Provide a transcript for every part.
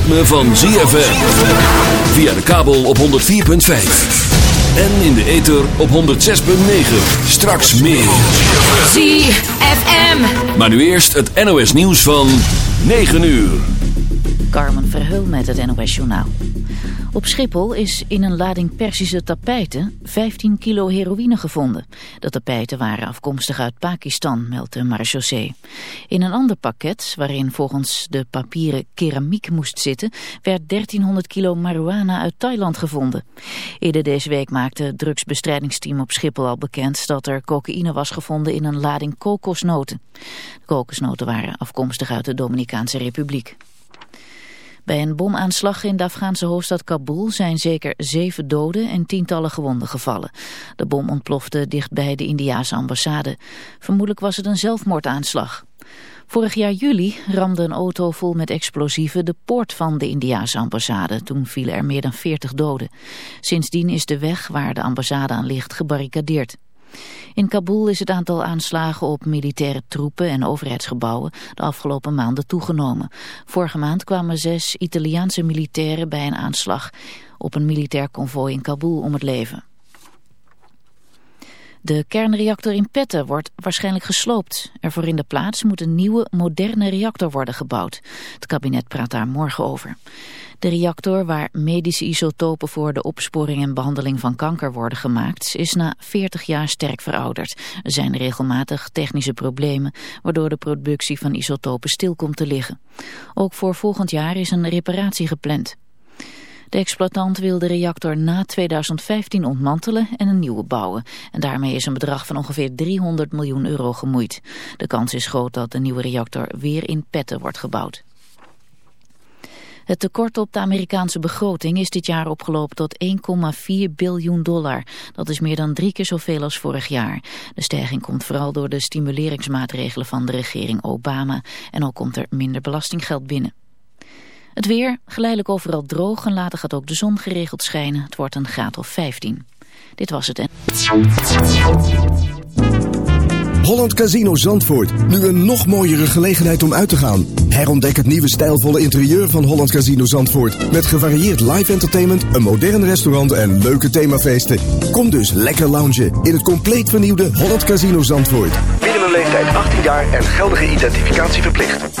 ritme van ZFM. Via de kabel op 104.5. En in de ether op 106.9. Straks meer. ZFM. Maar nu eerst het NOS nieuws van 9 uur. Carmen Verheul met het NOS Journaal. Op Schiphol is in een lading Persische tapijten 15 kilo heroïne gevonden. De tapijten waren afkomstig uit Pakistan, meldt de marechaussee. In een ander pakket, waarin volgens de papieren keramiek moest zitten, werd 1300 kilo marihuana uit Thailand gevonden. Eerder deze week maakte het drugsbestrijdingsteam op Schiphol al bekend dat er cocaïne was gevonden in een lading kokosnoten. De kokosnoten waren afkomstig uit de Dominicaanse Republiek. Bij een bomaanslag in de Afghaanse hoofdstad Kabul zijn zeker zeven doden en tientallen gewonden gevallen. De bom ontplofte dichtbij de Indiase ambassade. Vermoedelijk was het een zelfmoordaanslag. Vorig jaar juli ramde een auto vol met explosieven de poort van de Indiase ambassade. Toen vielen er meer dan 40 doden. Sindsdien is de weg waar de ambassade aan ligt gebarricadeerd. In Kabul is het aantal aanslagen op militaire troepen en overheidsgebouwen de afgelopen maanden toegenomen. Vorige maand kwamen zes Italiaanse militairen bij een aanslag op een militair konvooi in Kabul om het leven. De kernreactor in Petten wordt waarschijnlijk gesloopt. Ervoor in de plaats moet een nieuwe, moderne reactor worden gebouwd. Het kabinet praat daar morgen over. De reactor waar medische isotopen voor de opsporing en behandeling van kanker worden gemaakt, is na 40 jaar sterk verouderd. Er zijn regelmatig technische problemen, waardoor de productie van isotopen stil komt te liggen. Ook voor volgend jaar is een reparatie gepland. De exploitant wil de reactor na 2015 ontmantelen en een nieuwe bouwen. En daarmee is een bedrag van ongeveer 300 miljoen euro gemoeid. De kans is groot dat de nieuwe reactor weer in Petten wordt gebouwd. Het tekort op de Amerikaanse begroting is dit jaar opgelopen tot 1,4 biljoen dollar. Dat is meer dan drie keer zoveel als vorig jaar. De stijging komt vooral door de stimuleringsmaatregelen van de regering Obama. En ook komt er minder belastinggeld binnen. Het weer, geleidelijk overal droog en later gaat ook de zon geregeld schijnen. Het wordt een graad of 15. Dit was het en... Holland Casino Zandvoort. Nu een nog mooiere gelegenheid om uit te gaan. Herontdek het nieuwe stijlvolle interieur van Holland Casino Zandvoort. Met gevarieerd live entertainment, een modern restaurant en leuke themafeesten. Kom dus lekker loungen in het compleet vernieuwde Holland Casino Zandvoort. Minimum leeftijd 18 jaar en geldige identificatie verplicht.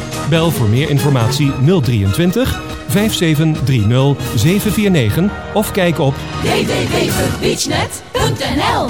Bel voor meer informatie 023 5730 749 of kijk op www.beachnet.nl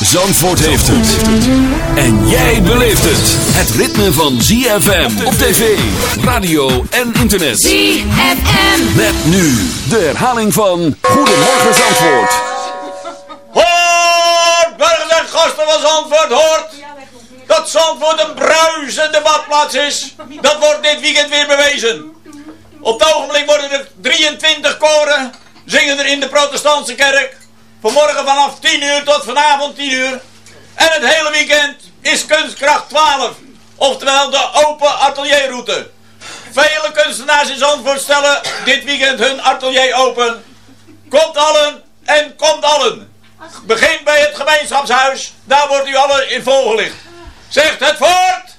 Zandvoort heeft het. En jij beleeft het. Het ritme van ZFM op tv, radio en internet. ZFM. Met nu de herhaling van Goedemorgen Zandvoort. Hoort, burgers en gasten van Zandvoort, hoort! Dat Zandvoort een bruisende badplaats is, dat wordt dit weekend weer bewezen. Op het ogenblik worden er 23 koren, zingen er in de protestantse kerk. Vanmorgen vanaf 10 uur tot vanavond 10 uur. En het hele weekend is kunstkracht 12, oftewel de open atelierroute. Vele kunstenaars in Zandvoort stellen dit weekend hun atelier open. Komt allen en komt allen. Begin bij het gemeenschapshuis. Daar wordt u allen in volgelicht. Zegt het voort!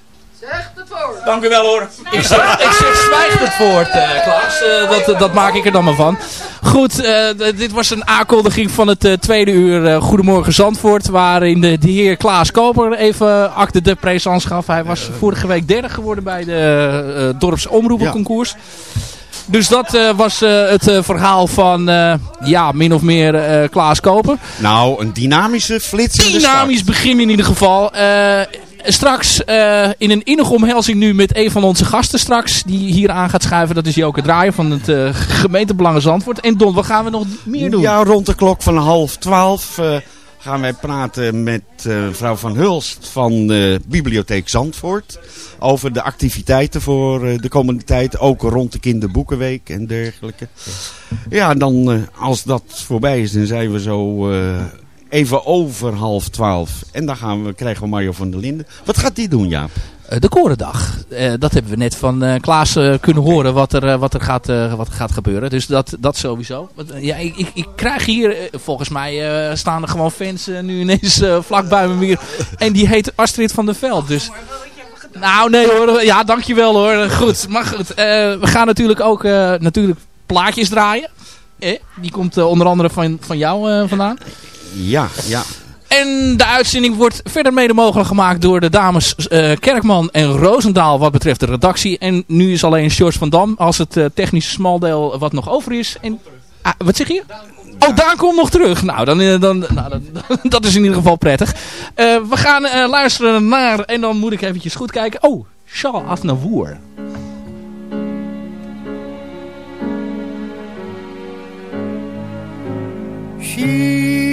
Het voort! Dank u wel hoor. Ik zeg, ik zeg zwijg het voort, eh, Klaas. Eh, dat, dat maak ik er dan maar van. Goed, eh, dit was een aankondiging van het eh, tweede uur eh, Goedemorgen Zandvoort. Waarin de, de heer Klaas Koper even acte de présence gaf. Hij was vorige week derde geworden bij de uh, dorpsomroepenconcours. Dus dat eh, was eh, het eh, verhaal van, eh, ja, min of meer eh, Klaas Koper. Nou, een dynamische flitsende Dynamisch begin in ieder geval. Straks eh, in een innige omhelzing nu met een van onze gasten straks. Die hier aan gaat schuiven. Dat is Joke Draaier van het eh gemeentebelangen Zandvoort. En Don, wat gaan we nog meer doen? Ja, rond de klok van half twaalf eh, gaan wij praten met mevrouw Van Hulst van de Bibliotheek Zandvoort. Over de activiteiten voor de komende tijd. Ook rond de kinderboekenweek en dergelijke. Ja, dan als dat voorbij is, dan zijn we zo even over half twaalf. En dan gaan we, krijgen we Mario van der Linden. Wat gaat die doen, Jaap? eh, de Korendag. Eh, dat hebben we net van eh, Klaas kunnen horen wat er, wat er, gaat, wat er gaat gebeuren. Dus dat, dat sowieso. Ja, ik, ik, ik krijg hier, volgens mij staan er gewoon fans nu ineens vlak bij me weer. En die heet Astrid van der Veld. Dus... Nou nee hoor, ja dankjewel hoor. Goed, maar goed. we gaan natuurlijk ook natuurlijk plaatjes draaien. Eh, die komt onder andere van, van jou vandaan. Ja, ja. En de uitzending wordt verder mede mogelijk gemaakt door de dames eh, Kerkman en Roosendaal wat betreft de redactie. En nu is alleen George van Dam als het eh, technische smaldeel wat nog over is. En, ah, wat zeg je? Oh, Daan komt nog terug. Nou, dan, eh, dan, nou dan, dat is in ieder geval prettig. Eh, we gaan eh, luisteren naar, en dan moet ik eventjes goed kijken. Oh, Charles Aznavour. She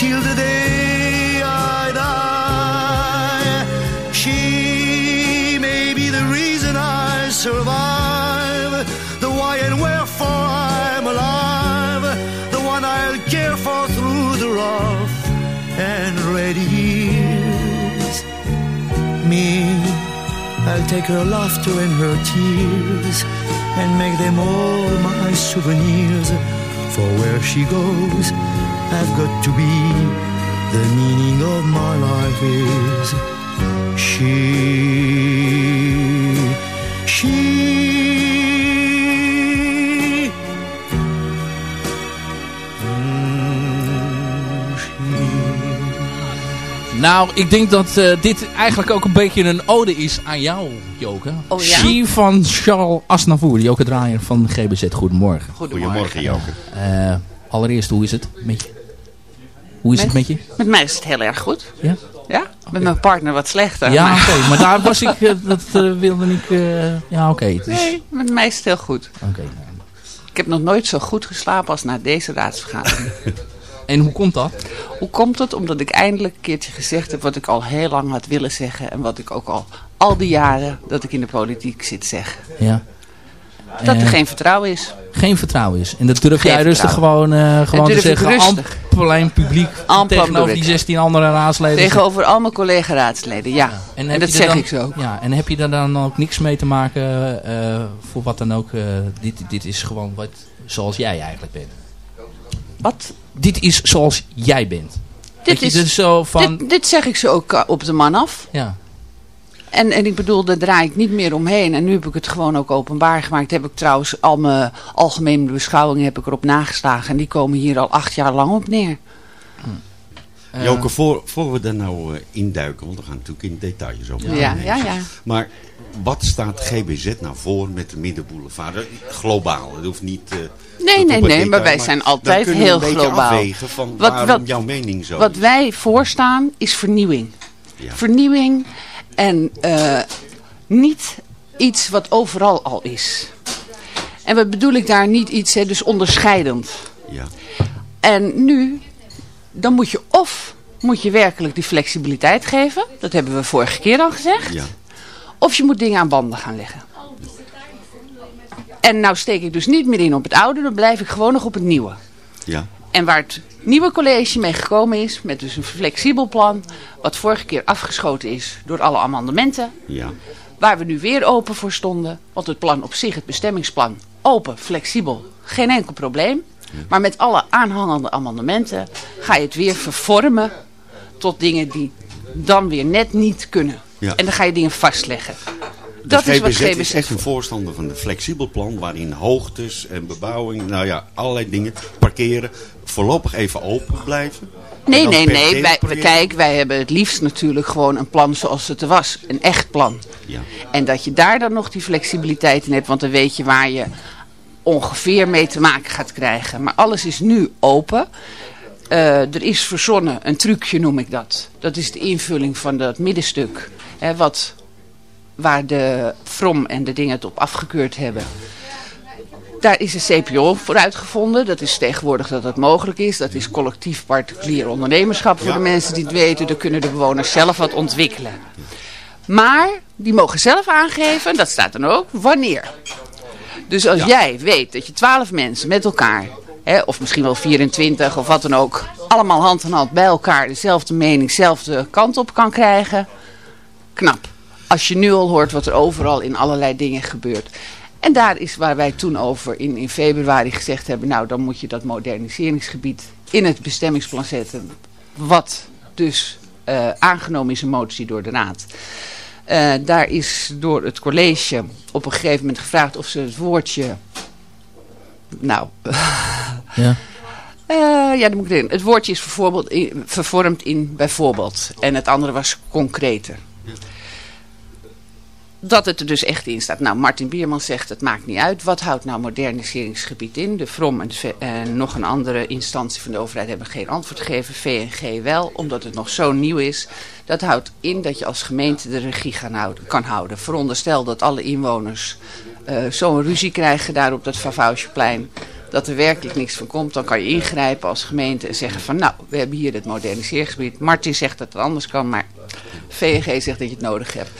till the day I die. She may be the reason I survive, the why and wherefore I'm alive, the one I'll care for through the rough and ready years. Me, I'll take her laughter and her tears and make them all my souvenirs. For where she goes, I've got to be. The meaning of my life is she. She. Mm, Nou, ik denk dat eh, dit eigenlijk ook een beetje een ode is aan jou, Joke. Oh, ja? She van Charles Asnavour, Joke Draaier van GBZ. Goedemorgen. Goedemorgen, Joke. Eh, allereerst, hoe is het met je? Hoe is het met je? Met mij is het heel erg goed. Ja? Ja? Met mijn partner wat slechter. Ja, maar- oké. maar daar was ik, eh, dat eh, wilde ik... eh, ja, oké. Nee, met mij is het heel goed. Oké. Ik heb nog nooit zo goed geslapen als na deze raadsvergadering. En hoe komt dat? Hoe komt het? Omdat ik eindelijk een keertje gezegd heb wat ik al heel lang had willen zeggen. En wat ik ook al al die jaren dat ik in de politiek zit zeg. Ja. Dat er Eh, geen vertrouwen is. Geen vertrouwen is. En dat durf Geen jij rustig vertrouwen. gewoon, eh, gewoon te zeggen. rustig. Publiek tegenover die ik. 16 andere raadsleden. Tegenover al mijn collega-raadsleden, ja. En, dat zeg dan- ik zo. Ja, en heb je daar dan ook niks mee te maken eh, voor wat dan ook? dit, dit is gewoon wat, zoals jij eigenlijk bent. Wat? Dit is zoals jij bent. Dit, is, dus zo van... dit, dit zeg ik zo ook op de man af. Ja. En, en ik bedoel, daar draai ik niet meer omheen. En nu heb ik het gewoon ook openbaar gemaakt. Heb ik trouwens al mijn algemene beschouwingen heb ik erop nageslagen. En die komen hier al acht jaar lang op neer. Eh, Joke, voor, voor we daar nou eh, induiken, want we gaan natuurlijk in details over. Ja, ja, ja. Maar wat staat GBZ nou voor met de Middenboulevard? Eh, Globaal, het hoeft niet... eh, Nee, nee, nee, maar wij zijn altijd heel globaal. afwegen van Wat- wat- jouw mening zo Wat wij voorstaan is vernieuwing. Vernieuwing en eh, niet iets wat overal al is. En wat bedoel ik daar niet iets, hè, dus onderscheidend. Ja. En nu, dan moet je of moet je werkelijk die flexibiliteit geven. Dat hebben we vorige keer al gezegd. Ja. Of je moet dingen aan banden gaan leggen. En nou steek ik dus niet meer in op het oude, dan blijf ik gewoon nog op het nieuwe. Ja. En waar het nieuwe college mee gekomen is, met dus een flexibel plan, wat vorige keer afgeschoten is door alle amendementen, Ja. waar we nu weer open voor stonden. Want het plan op zich, het bestemmingsplan, open, flexibel, geen enkel probleem. Maar met alle aanhangende amendementen ga je het weer vervormen tot dingen die dan weer net niet kunnen. Ja. En dan ga je dingen vastleggen. De Dat is wat GBZ is echt een voorstander van een flexibel plan waarin hoogtes en bebouwing, nou ja, allerlei dingen, parkeren, voorlopig even open blijven. En Nee, nee, nee. Wij, kijk, wij hebben het liefst natuurlijk gewoon een plan zoals het er was. Een echt plan. Ja. En dat je daar dan nog die flexibiliteit in hebt, want dan weet je waar je ongeveer mee te maken gaat krijgen. Maar alles is nu open. Eh, er is verzonnen, een trucje noem ik dat. Dat is de invulling van dat middenstuk. Hè, wat, waar de From en de dingen het op afgekeurd hebben. Daar is een CPO voor uitgevonden. Dat is tegenwoordig dat dat mogelijk is. Dat is collectief particulier ondernemerschap voor de mensen die het weten. Dan kunnen de bewoners zelf wat ontwikkelen. Maar die mogen zelf aangeven, dat staat dan ook, wanneer. Dus als jij weet dat je twaalf mensen met elkaar, hè, of misschien wel 24 of wat dan ook, allemaal hand in hand bij elkaar dezelfde mening, dezelfde kant op kan krijgen, knap. Als je nu al hoort wat er overal in allerlei dingen gebeurt. En daar is waar wij toen over in, in februari gezegd hebben, nou dan moet je dat moderniseringsgebied in het bestemmingsplan zetten. Wat dus eh, aangenomen is een motie door de raad. Eh, daar is door het college op een gegeven moment gevraagd of ze het woordje. Nou. Ja. Eh, ja, dat moet ik erin. Het woordje is bijvoorbeeld in- vervormd in bijvoorbeeld. En het andere was concreter. Dat het er dus echt in staat. Nou, Martin Bierman zegt het maakt niet uit. Wat houdt nou moderniseringsgebied in? De From en, nog een andere instantie van de overheid hebben geen antwoord gegeven. VNG wel, omdat het nog zo nieuw is. Dat houdt in dat je als gemeente de regie kan houden. Veronderstel dat alle inwoners eh, zo'n ruzie krijgen daar op dat Vavausjeplein. Dat er werkelijk niks van komt. Dan kan je ingrijpen als gemeente en zeggen van nou, we hebben hier het moderniseringsgebied. Martin zegt dat het anders kan, maar VNG zegt dat je het nodig hebt.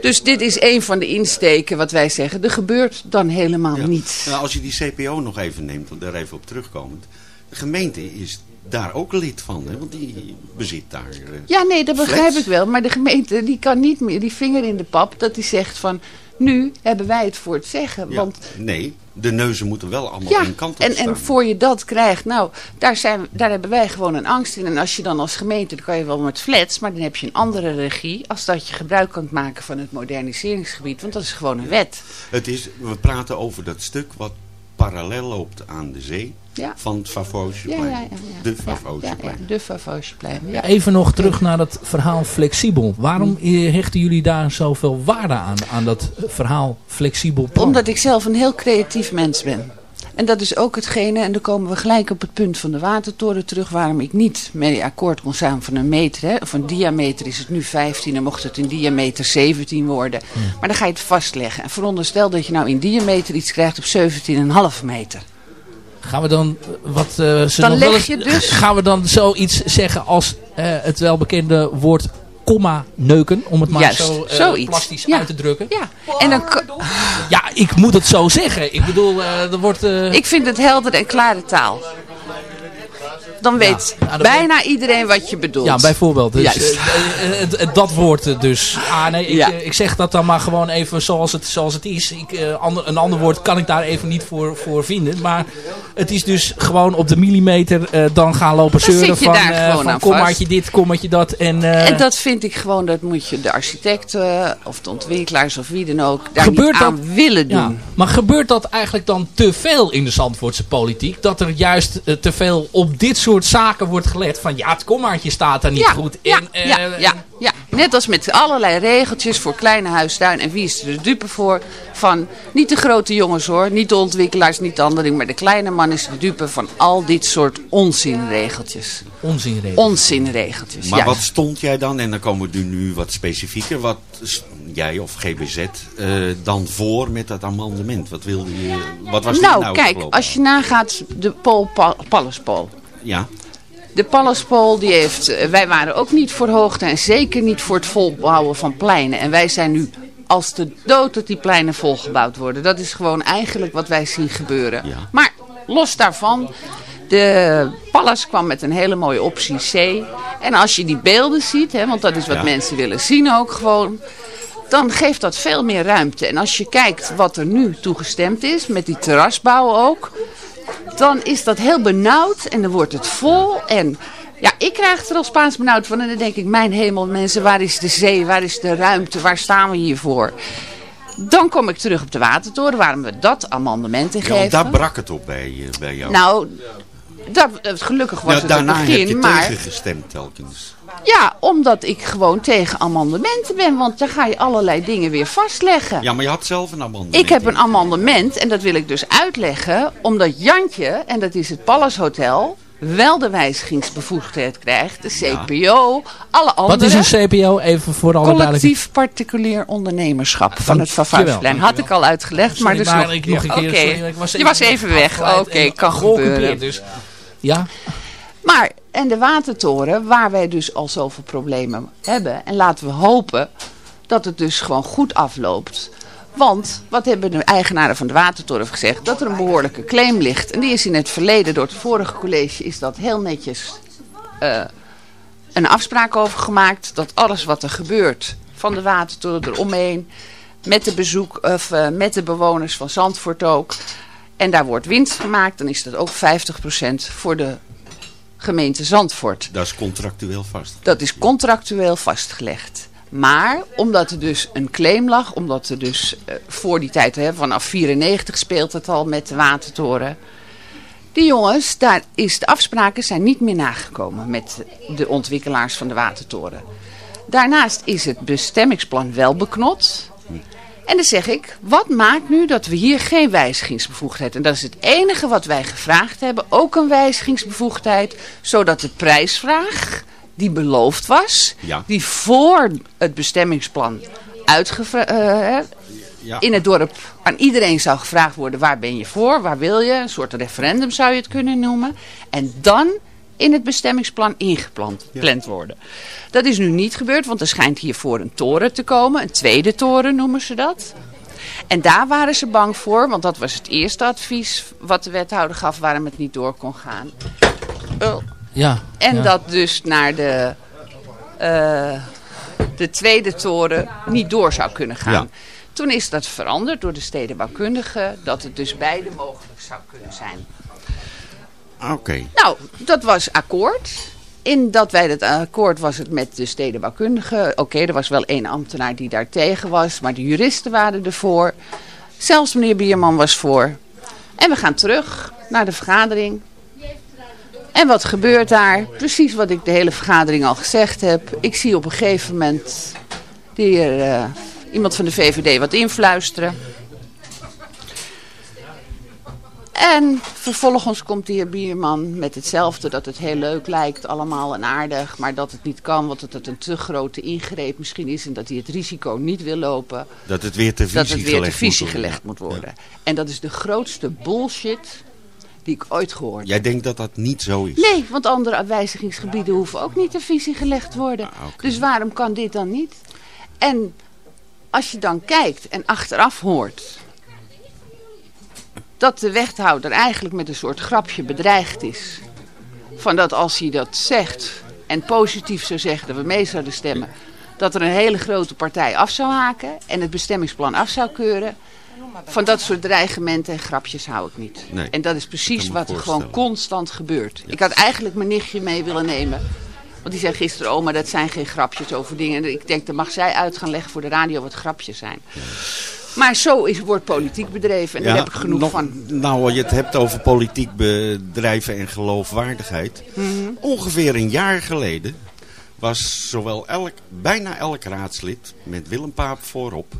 Dus dit is een van de insteken wat wij zeggen. Er gebeurt dan helemaal niets. Nou, als je die CPO nog even neemt, want daar even op terugkomend. De gemeente is daar ook lid van, hè? want die bezit daar... eh, Ja, nee, dat begrijp ik wel. Maar de gemeente die kan niet meer die vinger in de pap dat die zegt van... nu hebben wij het voor het zeggen. Ja, Want Nee, de neuzen moeten wel allemaal ja, één kant op en, staan. en voor je dat krijgt, nou, daar, zijn, daar hebben wij gewoon een angst in. En als je dan als gemeente, dan kan je wel met flats, maar dan heb je een andere regie... als dat je gebruik kunt maken van het moderniseringsgebied. Want dat is gewoon een wet. Het is, we praten over dat stuk wat parallel loopt aan de zee Ja. van het Ja, Favosjeplein. ja, ja. ja. De Favosjeplein. ja, de Favosjeplein. Ja. Even nog terug naar dat verhaal flexibel. Waarom eh, hechten jullie daar zoveel waarde aan, aan dat verhaal flexibel plan? Omdat ik zelf een heel creatief mens ben. En dat is ook hetgene, en dan komen we gelijk op het punt van de watertoren terug, waarom ik niet mee akkoord kon zijn van een meter. Hè. Of een diameter is het nu 15 en mocht het in diameter 17 worden. Maar dan ga je het vastleggen. En veronderstel dat je nou in diameter iets krijgt op 17,5 meter. Gaan we dan eh, wat eh, ze Dan nog leg je dus- gaan we dan zoiets zeggen als eh, het welbekende woord komma neuken om het maar Juist, zo zoiets. plastisch Ja. uit te drukken. Ja, en dan, Ja, ik moet het zo zeggen. Ik bedoel, er wordt ik vind het helder en klare taal. Dan weet Ja, dat bijna iedereen wat je bedoelt. Ja, bijvoorbeeld. Dus, Juist. eh, eh, dat woord dus. Ah, nee, ik, Ja. eh, ik zeg dat dan maar gewoon even zoals het, zoals het is. Ik, ander, een ander woord kan ik daar even niet voor, voor vinden. Maar het is dus gewoon op de millimeter dan gaan lopen zeuren van, van kommaatje dit, kommaatje dat. En, En dat vind ik gewoon, dat moet je de architect eh, of de ontwikkelaars of wie dan ook daar Gebeurt niet dat- aan willen doen. Ja, maar gebeurt dat eigenlijk dan te veel in de Zandvoortse politiek? Dat er juist te veel op dit soort zaken wordt gelet van ja, het kommaatje staat daar niet ja, goed. ja, En, eh, ja, ja, ja, net als met allerlei regeltjes voor kleine huistuin. En wie is er de dupe voor? Van niet de grote jongens hoor, niet de ontwikkelaars, niet de anderen. Maar de kleine man is de dupe van al dit soort onzinregeltjes. Onzinregel. Onzinregeltjes, Maar ja. wat stond jij dan, en dan komen we nu wat specifieker, wat jij of GBZ eh, dan voor met dat amendement? Wat wilde je, wat was nou, dit nou kijk, als je nagaat de Paul Pa- Pallaspool. Ja, De Pallaspool die heeft, eh, wij waren ook niet voor hoogte en zeker niet voor het volbouwen van pleinen. En wij zijn nu als de dood dat die pleinen volgebouwd worden. Dat is gewoon eigenlijk wat wij zien gebeuren. Maar los daarvan, de Pallas kwam met een hele mooie optie C. En als je die beelden ziet, hè, want dat is wat Ja. mensen willen zien ook gewoon... Dan geeft dat veel meer ruimte. En als je kijkt wat er nu toegestemd is, met die terrasbouw ook dan is dat heel benauwd en dan wordt het vol. En ja, ik krijg er al Spaans benauwd van. En dan denk ik, mijn hemel mensen, waar is de zee? Waar is de ruimte? Waar staan we hier voor? Dan kom ik terug op de watertoren, waarom we dat amendement in Ja, geven. daar brak het op bij, eh, bij jou. Nou, dat, het- gelukkig was Ja, het daarna het begin, heb je maar... tegengestemd telkens. Ja, omdat ik gewoon tegen amendementen ben, want dan ga je allerlei dingen weer vastleggen. Ja, maar je had zelf een amendement. Ik heb een amendement en dat wil ik dus uitleggen, omdat Jantje, en dat is het Palace Hotel, wel de wijzigingsbevoegdheid krijgt, de CPO, alle andere. Wat is een CPO? Even voor alle duidelijkheid. Collectief particulier ondernemerschap van het Vervuilingsplein. Had ik al uitgelegd, maar dus maar nog, ik nog een keer, Oké. sorry, ik was Je was even weg. Oké, en kan gebeuren. Dus, ja? Maar, en de watertoren, waar wij dus al zoveel problemen hebben. En laten we hopen dat het dus gewoon goed afloopt. Want, wat hebben de eigenaren van de watertoren gezegd? Dat er een behoorlijke claim ligt. En die is in het verleden, door het vorige college, is dat heel netjes eh, een afspraak over gemaakt. Dat alles wat er gebeurt, van de watertoren eromheen, met de, bezoek, of, eh, met de bewoners van Zandvoort ook. En daar wordt winst gemaakt, dan is dat ook 50% voor de gemeente Zandvoort. Dat is contractueel vast. Dat is contractueel vastgelegd. Maar omdat er dus een claim lag, omdat er dus eh, voor die tijd, hè, vanaf 94 speelt het al met de watertoren. Die jongens, daar is de afspraken zijn niet meer nagekomen met de ontwikkelaars van de watertoren. Daarnaast is het bestemmingsplan wel beknot. En dan zeg ik, wat maakt nu dat we hier geen wijzigingsbevoegdheid... en dat is het enige wat wij gevraagd hebben, ook een wijzigingsbevoegdheid... zodat de prijsvraag die beloofd was, Ja. die voor het bestemmingsplan uitgevraagd... Ja. in het dorp aan iedereen zou gevraagd worden... waar ben je voor, waar wil je, een soort referendum zou je het kunnen noemen... en dan in het bestemmingsplan ingepland gepland worden. Dat is nu niet gebeurd, want er schijnt hiervoor een toren te komen. Een tweede toren noemen ze dat. En daar waren ze bang voor, want dat was het eerste advies wat de wethouder gaf waarom het niet door kon gaan. Oh. Ja. En ja. dat dus naar de, eh, de tweede toren niet door zou kunnen gaan. Ja. Toen is dat veranderd door de stedenbouwkundige, dat het dus beide mogelijk zou kunnen zijn. Oké. Nou, dat was akkoord. In dat wij dat akkoord was het met de stedenbouwkundige. Oké, er was wel één ambtenaar die daar tegen was, maar de juristen waren ervoor. Zelfs meneer Bierman was voor. En we gaan terug naar de vergadering. En wat gebeurt daar? Precies wat ik de hele vergadering al gezegd heb. Ik zie op een gegeven moment heer, eh, iemand van de VVD wat influisteren. En vervolgens komt de heer Bierman met hetzelfde, dat het heel leuk lijkt allemaal en aardig, maar dat het niet kan, want dat het een te grote ingreep misschien is en dat hij het risico niet wil lopen. Dat het weer te visie dat het weer te gelegd visie moet worden. gelegd moet worden. En dat is de grootste bullshit die ik ooit gehoord heb. Jij denkt dat dat niet zo is? Nee, want andere wijzigingsgebieden hoeven ook niet te visie gelegd worden. Ah, Dus waarom kan dit dan niet? En als je dan kijkt en achteraf hoort dat de wethouder eigenlijk met een soort grapje bedreigd is. Van dat als hij dat zegt en positief zou zeggen dat we mee zouden stemmen, dat er een hele grote partij af zou haken en het bestemmingsplan af zou keuren. Van dat soort dreigementen en grapjes hou ik niet. Nee, en dat is precies wat er gewoon constant gebeurt. Ik had eigenlijk mijn nichtje mee willen nemen. Want die zei gisteren, oh, maar dat zijn geen grapjes over dingen. En ik denk, dan mag zij uit gaan leggen voor de radio wat grapjes zijn. Maar zo is, wordt politiek bedreven en daar heb ik genoeg nog- van. Nou, je het hebt over politiek bedrijven en geloofwaardigheid. Mhm. Ongeveer een jaar geleden was zowel elk, bijna elk raadslid, met Willem Paap voorop,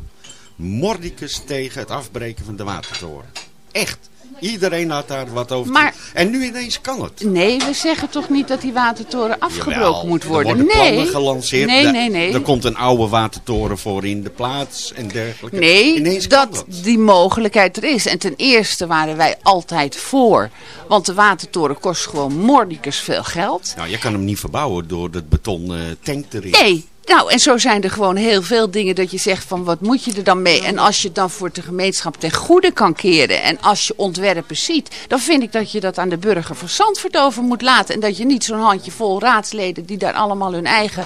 mordicus tegen het afbreken van de watertoren. Echt. Iedereen had daar wat over Maar- En nu ineens kan het. Nee, we zeggen toch niet dat die watertoren afgebroken Jawel, moet Er worden? worden nee. plannen gelanceerd. Nee, nee, nee. Er komt een oude watertoren voor in de plaats en dergelijke. Nee, Ineens dat die mogelijkheid er is. En ten eerste waren wij altijd voor. Want de watertoren kost gewoon mordicus veel geld. Nou, je kan hem niet verbouwen door het beton eh, tank erin. Nee, Nou, en zo zijn er gewoon heel veel dingen dat je zegt van wat moet je er dan mee? En als je het dan voor de gemeenschap ten goede kan keren en als je ontwerpen ziet, dan vind ik dat je dat aan de burger van Zandvoort over moet laten. En dat je niet zo'n handje vol raadsleden die daar allemaal hun eigen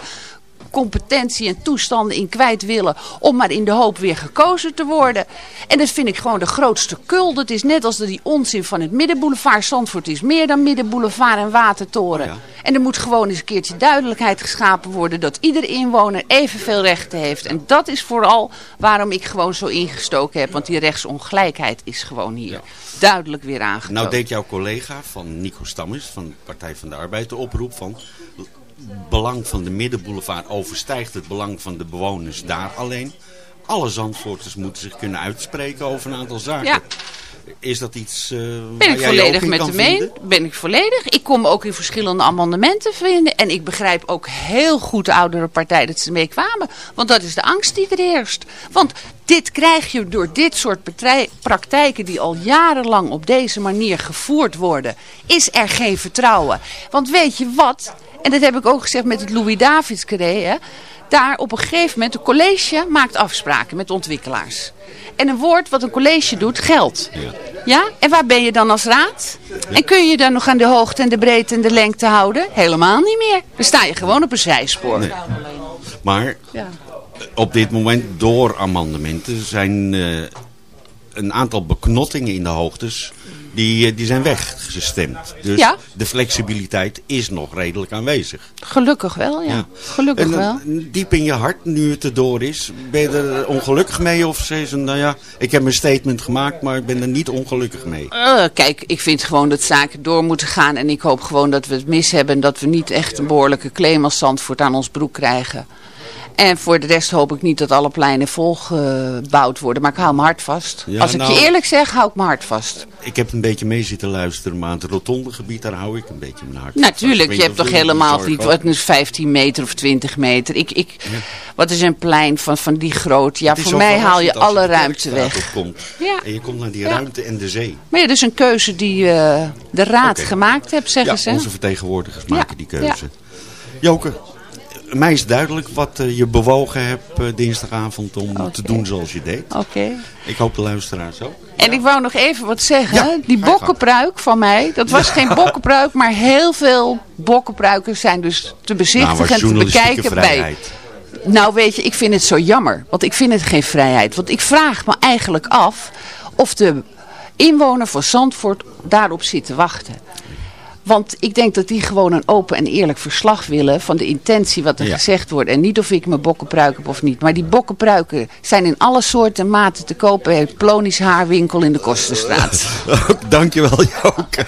competentie en toestanden in kwijt willen om maar in de hoop weer gekozen te worden. En dat vind ik gewoon de grootste kul. Dat is net als die onzin van het Middenboulevard. Zandvoort is meer dan Middenboulevard en Watertoren. En er moet gewoon eens een keertje duidelijkheid geschapen worden dat ieder inwoner evenveel rechten heeft. En dat is vooral waarom ik gewoon zo ingestoken heb. Want die rechtsongelijkheid is gewoon hier duidelijk weer aangetoond. Nou deed jouw collega van Nico Stammes van de Partij van de Arbeid de oproep van... Het belang van de Middenboulevard overstijgt het belang van de bewoners daar alleen. Alle Zandvoorters moeten zich kunnen uitspreken over een aantal zaken. Ja. Is dat iets uh, Ben ik volledig met hem mee? Ben ik volledig. Ik kom ook in verschillende amendementen vinden. En ik begrijp ook heel goed de oudere partij dat ze mee kwamen. Want dat is de angst die er heerst. Want dit krijg je door dit soort praktijken die al jarenlang op deze manier gevoerd worden. Is er geen vertrouwen. Want weet je wat? En dat heb ik ook gezegd met het Louis Davids carré. Daar op een gegeven moment, een college maakt afspraken met ontwikkelaars. En een woord wat een college doet, geldt. Ja. ja? En waar ben je dan als raad? En kun je dan nog aan de hoogte en de breedte en de lengte houden? Helemaal niet meer. Dan sta je gewoon op een zijspoor. Nee. Maar ja. op dit moment door amendementen zijn uh, een aantal beknottingen in de hoogtes die, die zijn weggestemd. Dus ja. de flexibiliteit is nog redelijk aanwezig. Gelukkig wel, ja. ja. Gelukkig en, wel. Diep in je hart, nu het erdoor is, ben je er ongelukkig mee? Of je, nou ja, ik heb mijn statement gemaakt, maar ik ben er niet ongelukkig mee? Uh, kijk, ik vind gewoon dat zaken door moeten gaan. En ik hoop gewoon dat we het mis hebben. En dat we niet echt een behoorlijke claim als Zandvoort aan ons broek krijgen. En voor de rest hoop ik niet dat alle pleinen volgebouwd worden. Maar ik hou mijn hart vast. Ja, Als ik nou- je eerlijk zeg, hou ik mijn hart vast. Ik heb een beetje mee zitten luisteren, maar aan het rotonde gebied, daar hou ik een beetje mijn hart Natuurlijk, vast. Je hebt toch helemaal niet, wat is 15 meter of 20 meter. Ik, ik, Wat is een plein van, van die grootte? Ja, voor mij haal je alle ruimte weg. Ja. En je komt naar die Ja. ruimte en de zee. Maar ja, dat is een keuze die eh, de raad gemaakt heeft, zeggen ja, ze. onze vertegenwoordigers maken die keuze. ja. Mij is duidelijk wat eh, je bewogen hebt eh, dinsdagavond om te doen zoals je deed. Oké. Ik hoop de luisteraars ook. En ik wou nog even wat zeggen. die bokkenpruik van mij, dat was geen bokkenpruik, maar heel veel bokkenpruiken zijn dus te bezichtigen Nou, en te bekijken vrijheid. bij... Nou weet je, ik vind het zo jammer, want ik vind het geen vrijheid. Want ik vraag me eigenlijk af of de inwoner van Zandvoort daarop zit te wachten. Want ik denk dat die gewoon een open en eerlijk verslag willen van de intentie wat er Ja. gezegd wordt. En niet of ik mijn bokkenpruik heb of niet. Maar die bokkenpruiken zijn in alle soorten en maten te kopen bij het Plonisch Haarwinkel in de Kosterstraat. Dankjewel Joke.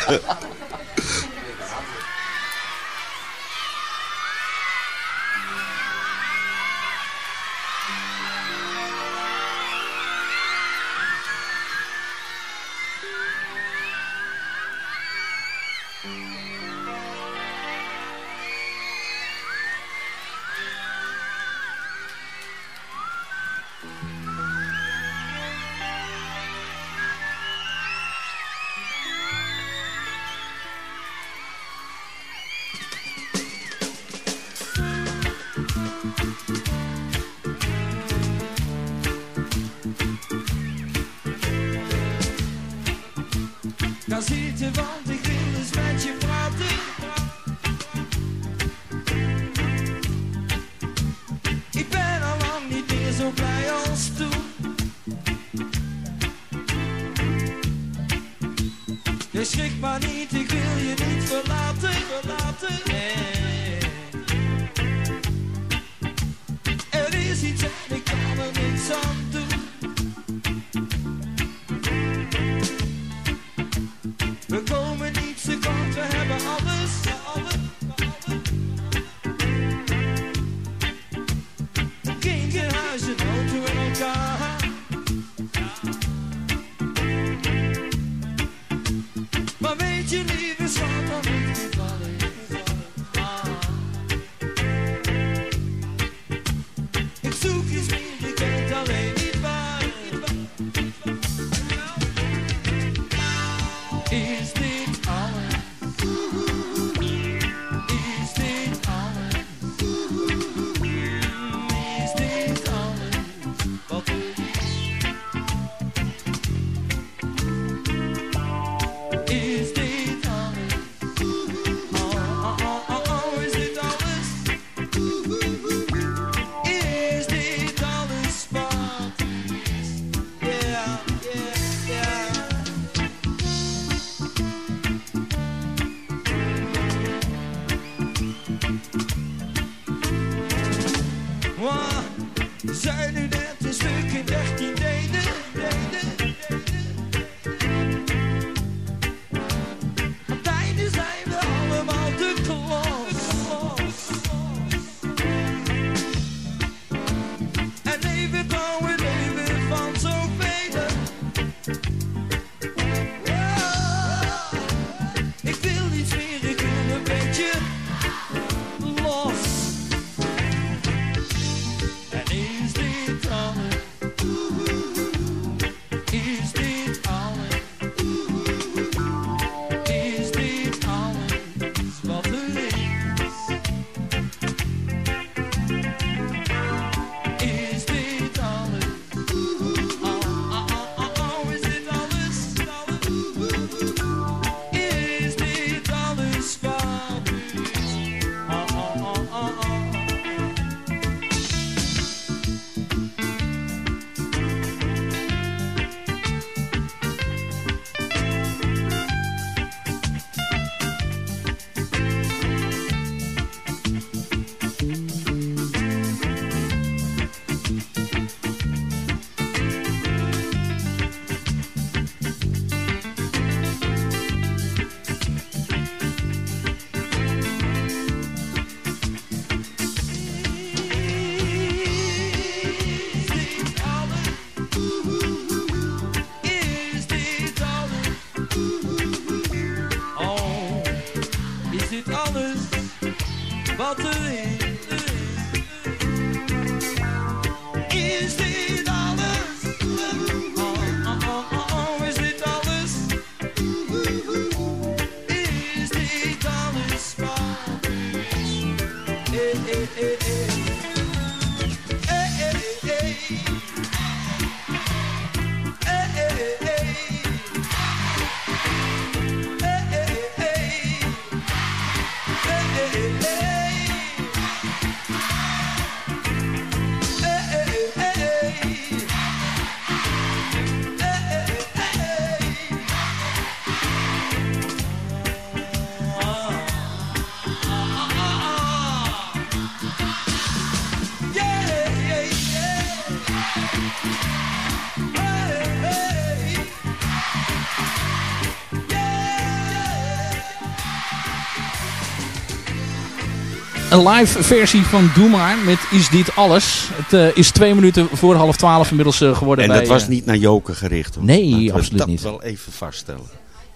Een live versie van Doe Maar met Is Dit Alles. Het eh, is twee minuten voor half twaalf inmiddels eh, geworden. En bij, dat was eh, niet naar Joken gericht. Hoor. Nee, Laten absoluut dat niet. wel even vaststellen.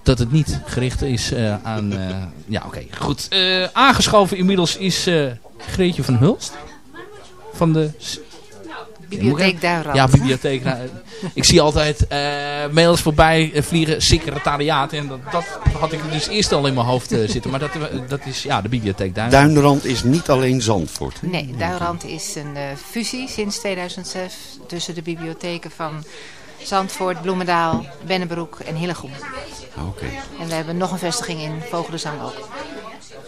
dat het niet gericht is eh, aan... eh, ja, oké, goed. Eh, aangeschoven inmiddels is eh, Greetje van Hulst. Van de... s- Bibliotheek Duinrand. Ja, bibliotheek. Ik zie altijd eh, mails voorbij eh, vliegen, secretariaat. En dat, dat had ik dus eerst al in mijn hoofd eh, zitten. Maar dat, dat is ja, de bibliotheek Duinrand. Duinrand is niet alleen Zandvoort. hè? Nee, Duinrand is een eh, fusie sinds 2006 tussen de bibliotheken van Zandvoort, Bloemendaal, Bennebroek en Hillegom. Oké. En we hebben nog een vestiging in Vogelenzang ook.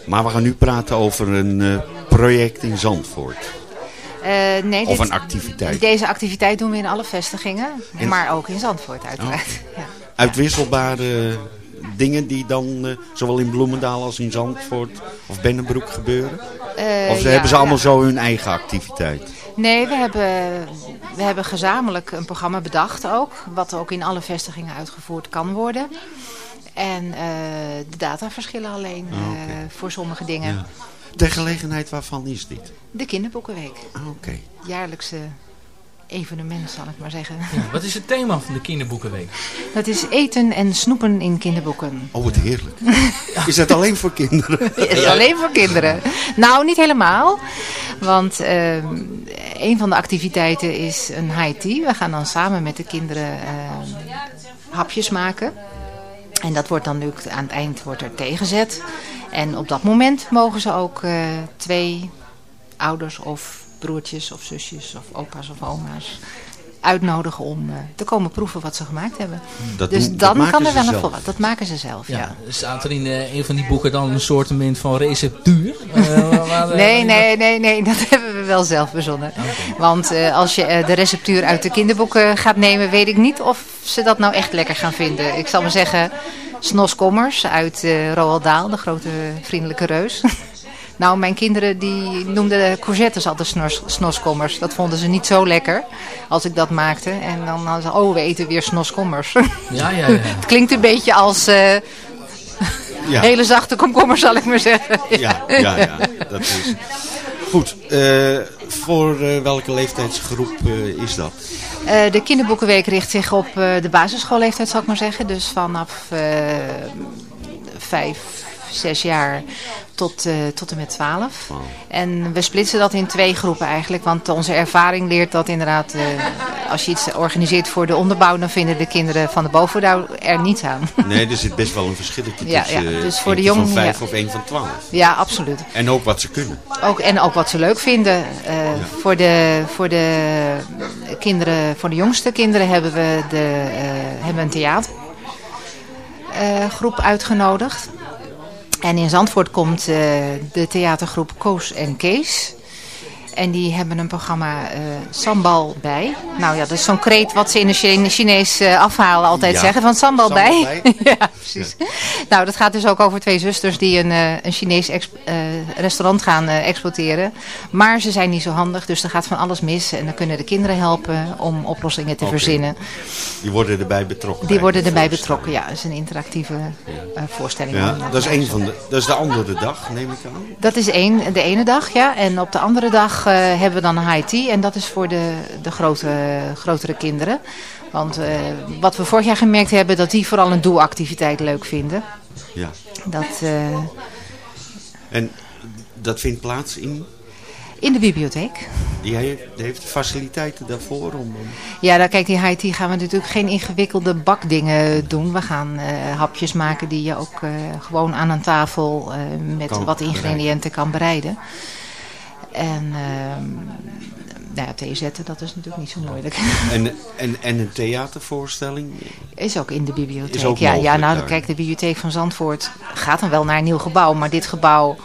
Maar we gaan nu praten over een eh, project in Zandvoort. Eh, nee, Of dit- een activiteit. Deze activiteit doen we in alle vestigingen, En- maar ook in Zandvoort uiteraard. Ja. Uitwisselbare dingen die dan eh, zowel in Bloemendaal als in Zandvoort of Bennenbroek gebeuren? Eh, of ja, hebben ze allemaal ja. zo hun eigen activiteit? Nee, we hebben, we hebben gezamenlijk een programma bedacht ook. Wat ook in alle vestigingen uitgevoerd kan worden. En de data verschillen alleen Ah, voor sommige dingen. Ja. Ter gelegenheid waarvan is dit? De kinderboekenweek. Oké. Jaarlijkse evenement zal ik maar zeggen. Ja, wat is het thema van de kinderboekenweek? Dat is eten en snoepen in kinderboeken. Oh, wat heerlijk. Is dat alleen voor kinderen? Het is alleen voor kinderen. Nou, niet helemaal. Want ehm, een van de activiteiten is een high tea. We gaan dan samen met de kinderen ehm, hapjes maken. En dat wordt dan nu aan het eind wordt er tegenzet. En op dat moment mogen ze ook eh, twee ouders of broertjes of zusjes of opa's of oma's uitnodigen om eh, te komen proeven wat ze gemaakt hebben. Dat dus doen- dan kan er wel een volwassen. Dat maken ze zelf, ja. Ja, staat er in eh, een van die boeken dan een soort van receptuur? Eh, Nee, nee, nee, nee, dat hebben we wel zelf bezonnen. Want eh, als je de receptuur uit de kinderboeken gaat nemen, weet ik niet of ze dat nou echt lekker gaan vinden. Ik zal maar zeggen, Snos Kommers uit eh Roald Dahl, de grote vriendelijke reus. nou, mijn kinderen die noemden courgettes altijd snos, snoskommers. Dat vonden ze niet zo lekker als ik dat maakte. En dan hadden ze, oh, we eten weer snoskommers. Ja, ja, ja. Het klinkt een beetje als eh, Ja. hele zachte komkommer, zal ik maar zeggen. Ja, ja, ja. Dat is... Goed, eh, voor eh, welke leeftijdsgroep eh, is dat? Eh, de kinderboekenweek richt zich op eh, de basisschoolleeftijd, zal ik maar zeggen. Dus vanaf eh, vijf, zes jaar tot, eh, tot en met twaalf. En we splitsen dat in twee groepen eigenlijk. Want onze ervaring leert dat inderdaad, eh, als je iets organiseert voor de onderbouw, dan vinden de kinderen van de bovenbouw er niets aan. Nee, er zit best wel een verschilletje Ja, tussen. ja, eh, dus voor de eentje van jongen, vijf ja. of één van twaalf. Ja, absoluut. En ook wat ze kunnen. Ook, en ook wat ze leuk vinden. Voor, de, voor de kinderen, voor de jongste kinderen hebben we, de, hebben we een theatergroep uitgenodigd. En in Zandvoort komt eh, de theatergroep Koos en Kees. En die hebben een programma eh, Sambal bij. Nou ja, dat is zo'n kreet wat ze in de Chine- Chinees eh, afhalen altijd Ja. zeggen. Van Sambal, Sambal bij. bij. ja, precies. Nou, dat gaat dus ook over twee zusters die een, eh, een Chinees restaurant gaan exploiteren. Maar ze zijn niet zo handig, dus er gaat van alles mis. En dan kunnen de kinderen helpen om oplossingen te verzinnen. Die worden erbij betrokken. Die worden de erbij betrokken, ja. Dat is een interactieve voorstelling. Ja, dat is, een van de, dat is de andere dag, neem ik aan. dat is één, de ene dag, ja. En op de andere dag eh, hebben we dan een high tea. En dat is voor de, de grote, grotere kinderen. Want eh, wat we vorig jaar gemerkt hebben, dat die vooral een doelactiviteit leuk vinden. Ja. Dat, eh, En dat vindt plaats in... in de bibliotheek. Die heeft, faciliteiten daarvoor om... Ja, dan kijk, die high tea gaan we natuurlijk geen ingewikkelde bakdingen doen. We gaan hapjes maken die je ook gewoon aan een tafel met Kan wat bereiden. ingrediënten kan bereiden. En ehm nou ja, thee zetten, dat is natuurlijk niet zo moeilijk. En, en, en een theatervoorstelling? Is ook in de bibliotheek. Is ook ja, ja, nou daar. kijk, de bibliotheek van Zandvoort gaat dan wel naar een nieuw gebouw. Maar dit gebouw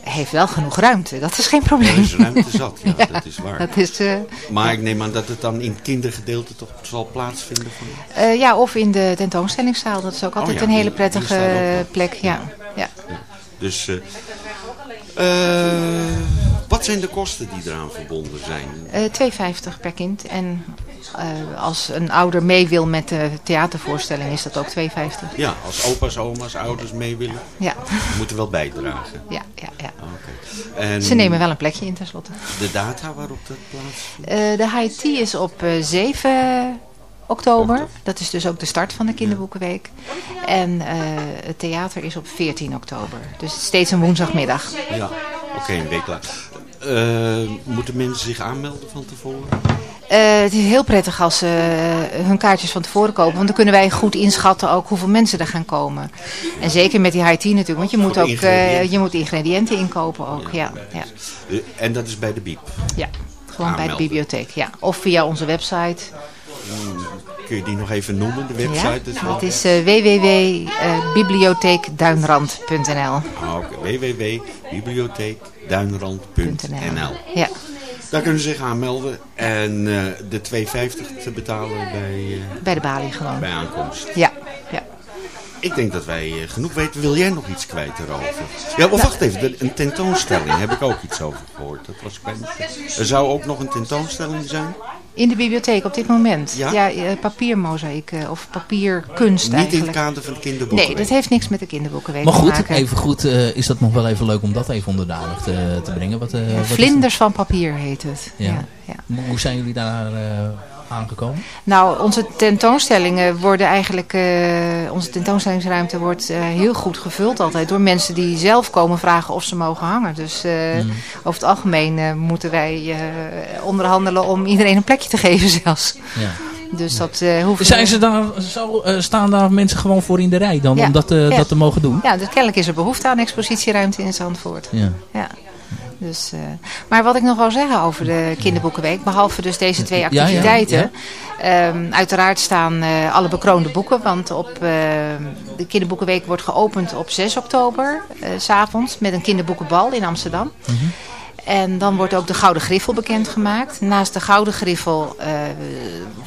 heeft wel genoeg ruimte. Dat is geen probleem. Er is ruimte zat, ja, dat is waar. Dat is, eh, Maar ik neem aan dat het dan in het kindergedeelte toch zal plaatsvinden? Van... eh, ja, of in de tentoonstellingszaal. Dat is ook altijd Oh ja, een hele prettige plek. Ja. Ja. Dus, eh, wat zijn de kosten die eraan verbonden zijn? Eh 2,50 per kind. En eh, als een ouder mee wil met de theatervoorstelling is dat ook 2,50. Ja, als opa's, oma's, ouders mee willen, Ja. moeten wel bijdragen. Ja, ja, ja. Oké. En Ze nemen wel een plekje in tenslotte. De data waarop dat plaatsvindt? Eh, de high tea is op eh, 7 oktober. Dat is dus ook de start van de kinderboekenweek. En eh, het theater is op 14 oktober. Dus steeds een woensdagmiddag. Ja, oké, een week later. Eh, moeten mensen zich aanmelden van tevoren? Eh, het is heel prettig als ze eh, hun kaartjes van tevoren kopen. Want dan kunnen wij goed inschatten ook hoeveel mensen er gaan komen. En zeker met die high tea natuurlijk. Want je moet ook ingrediënten. je moet ingrediënten inkopen ook. Ja, ja. En dat is bij de BIEB? ja. gewoon bij de bibliotheek. Ja. Of via onze website. Hmm, Kun je die nog even noemen, de website? Ja, is wel- het is www.bibliotheekduinrand.nl Ah, Oké, www.bibliotheekduinrand.nl Ja. Daar kunnen ze zich aanmelden en eh, de 2,50 te betalen bij, eh, Bij de balie gewoon. bij aankomst. Ja, ja. Ik denk dat wij eh, genoeg weten. Wil jij nog iets kwijt erover? Ja, maar wacht even. Een tentoonstelling heb ik ook iets over gehoord. Dat was ik bij Er zou ook nog een tentoonstelling zijn? In de bibliotheek op dit moment. Ja? eh, papiermozaïek eh, of papierkunst Niet in het kader van de kinderboeken. Nee, dat heeft niks met de kinderboekenweek Maar te goed, maken. even goed eh, is dat nog wel even leuk om dat even onder de aandacht te, te brengen. Wat, eh, wat Vlinders van papier heet het. Ja. Ja, ja. Hoe zijn jullie daar eh, aangekomen? Nou, onze tentoonstellingen worden eigenlijk, eh, onze tentoonstellingsruimte wordt eh, heel goed gevuld altijd door mensen die zelf komen vragen of ze mogen hangen. Dus eh, Hmm. over het algemeen moeten wij onderhandelen om iedereen een plekje te geven zelfs. Ja. Dus dat eh hoeft Zijn ze daar, zo, staan daar mensen gewoon voor in de rij dan Ja. om dat, Ja. dat te mogen doen? Ja, dus kennelijk is er behoefte aan expositieruimte in Zandvoort. Ja. Ja. Dus, eh, maar wat ik nog wil zeggen over de kinderboekenweek, behalve dus deze twee Ja, ja, activiteiten. ehm, uiteraard staan eh, alle bekroonde boeken, want op, eh, de kinderboekenweek wordt geopend op 6 oktober, s s'avonds, met een kinderboekenbal in Amsterdam. En dan wordt ook de Gouden Griffel bekendgemaakt. Naast de Gouden Griffel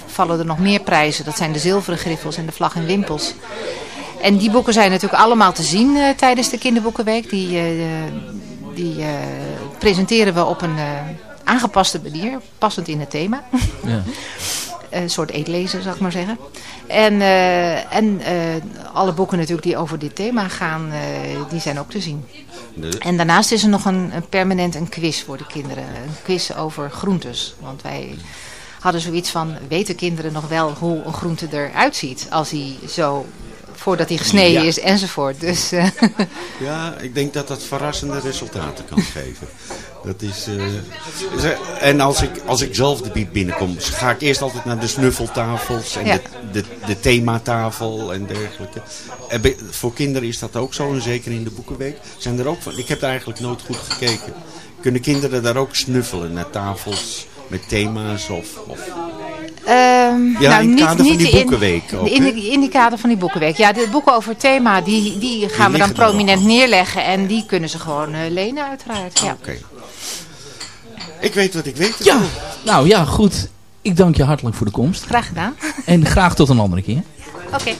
vallen er nog meer prijzen. Dat zijn de Zilveren Griffels en de Vlag en Wimpels. En die boeken zijn natuurlijk allemaal te zien tijdens de Kinderboekenweek. Die, die eh, presenteren we op een eh, aangepaste manier, passend in het thema. Ja. Een soort eetlezer, zou ik maar zeggen. En, eh, en eh, alle boeken natuurlijk die over dit thema gaan, eh, die zijn ook te zien. De- En daarnaast is er nog een, een permanent een quiz voor de kinderen. Een quiz over groentes. Want wij hadden zoiets van, weten kinderen nog wel hoe een groente eruit ziet als hij zo voordat hij gesneden Ja. is enzovoort. Dus, eh, Ja, ik denk dat dat verrassende resultaten kan geven. Dat is, eh, en als ik, als ik zelf de biep binnenkom, ga ik eerst altijd naar de snuffeltafels en Ja. de, de, de thematafel en dergelijke. En voor kinderen is dat ook zo, en zeker in de boekenweek. Zijn er ook van, ik heb daar eigenlijk nooit goed gekeken. Kunnen kinderen daar ook snuffelen naar tafels met thema's of... of Ehm, Ja, in het kader van die in- boekenweek ook, in, de, in die kader van die boekenweek. Ja, de boeken over het thema, die, die gaan we dan prominent neerleggen. En die kunnen ze gewoon eh, lenen uiteraard. Ja. Oké. Ik weet wat ik weet. Ja, nou ja, goed. Ik dank je hartelijk voor de komst. Graag gedaan. En graag tot een andere keer. Oké.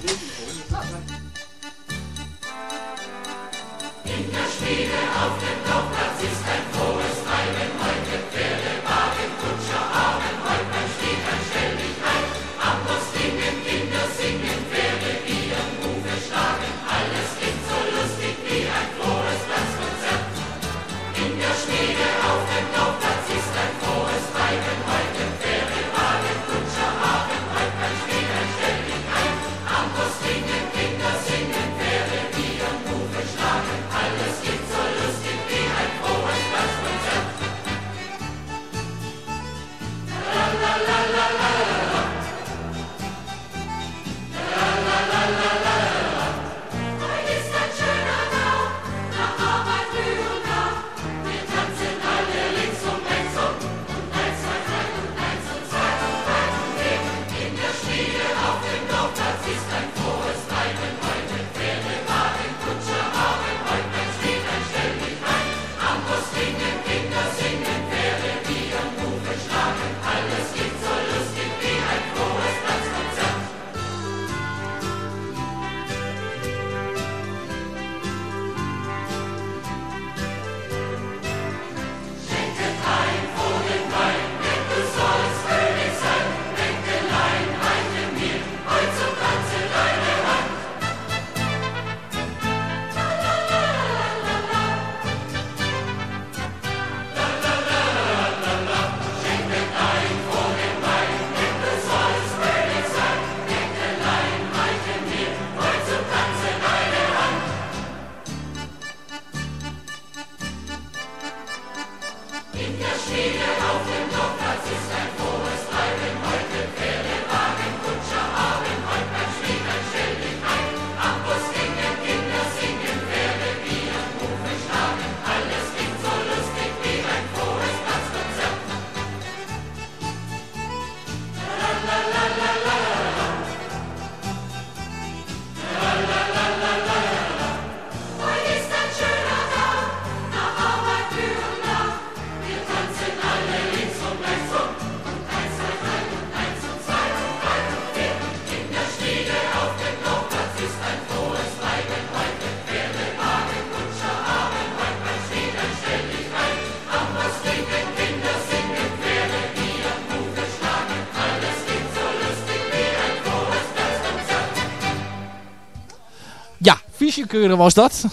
Fischekeuren was dat.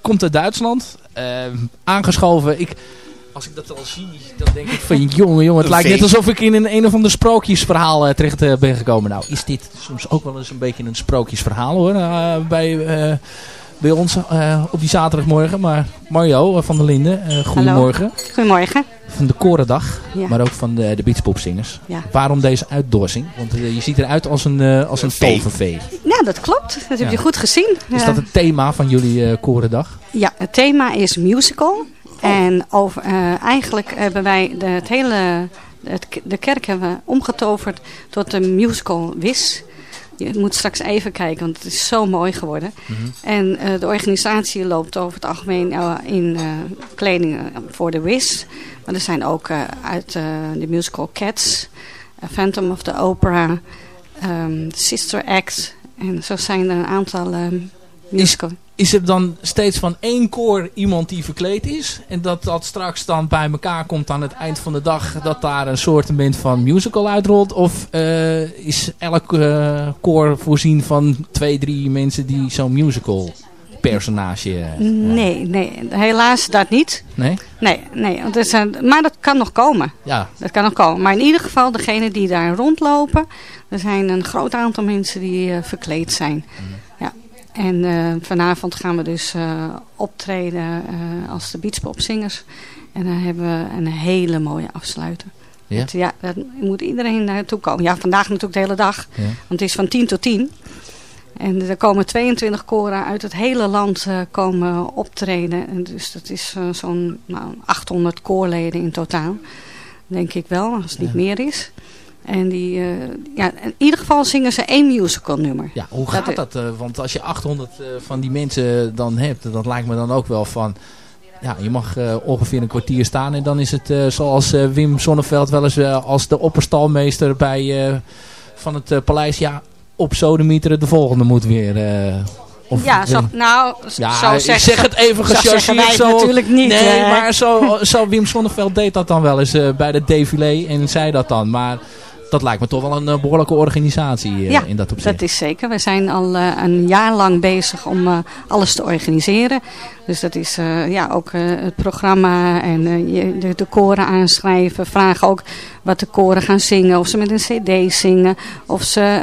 Komt uit Duitsland. Ehm, aangeschoven. Ik, als ik dat al zie, dan denk ik van jongen, jongen. Het lijkt net alsof ik in een, een of ander sprookjesverhaal eh, terecht eh, ben gekomen. Nou, is dit soms ook wel eens een beetje een sprookjesverhaal hoor. eh, bij, eh, bij ons eh, op die zaterdagmorgen. Maar Mario van der Linden, eh, goedemorgen. Goedemorgen. Van de Korendag, Ja. maar ook van de, de Beachpopzingers. Ja. Waarom deze uitdorsing? Want eh, je ziet eruit als een, eh, als een vee. tovervee. Ja, dat klopt. Dat heb je goed gezien. Is dat het thema van jullie eh Korendag? Ja, het thema is musical. En over, eh, eigenlijk hebben wij de, het hele, het, de kerk hebben we omgetoverd tot een musical WIS. Je moet straks even kijken, want het is zo mooi geworden. En eh, de organisatie loopt over het algemeen eh, in eh, kleding voor de WIS. Maar er zijn ook uit de musical Cats, Phantom of the Opera, ehm, Sister Act. En zo zijn er een aantal eh musical. Is er dan steeds van één koor iemand die verkleed is? En dat dat straks dan bij elkaar komt aan het eind van de dag... dat daar een soort van musical uitrolt? Of eh, is elk eh, koor voorzien van twee, drie mensen die zo'n musical personage... eh, Nee, nee, helaas dat niet. nee? Nee, nee maar dat kan nog komen. Ja. Dat kan nog komen. Maar in ieder geval, degene die daar rondlopen, er zijn een groot aantal mensen die verkleed zijn. Ja. En eh, vanavond gaan we dus eh, optreden eh, als de Beachpopzingers. En dan hebben we een hele mooie afsluiter. Ja? Ja, daar moet iedereen naartoe komen. Ja, vandaag natuurlijk de hele dag. Ja. Want het is van 10 tot 10. En er komen 22 koren uit het hele land komen optreden. En dus dat is zo'n nou, 800 koorleden in totaal. Denk ik wel, als het niet meer is. En die, eh, ja, in ieder geval zingen ze één musical nummer. Ja, hoe gaat dat? eh, want als je 800 eh, van die mensen dan hebt, dat lijkt me dan ook wel van... Ja, je mag ongeveer een kwartier staan en dan is het zoals Wim Sonneveld wel eens als de opperstalmeester bij, van het paleis... Ja, op sodemieteren de volgende moet weer... of, ja, zo, nou, ja, zo ik zeggen, zeg het even gechargeerd. Zo, natuurlijk niet. Nee, hè. maar zo, zo Wim Sonneveld deed dat dan wel eens bij de défilé en zei dat dan. Maar dat lijkt me toch wel een eh, behoorlijke organisatie eh, ja, in dat opzicht. dat is zeker. We zijn al eh, een jaar lang bezig om alles te organiseren. Dus dat is ja, ook het programma en de, de koren aanschrijven. Vragen ook wat de koren gaan zingen. Of ze met een cd zingen. Of ze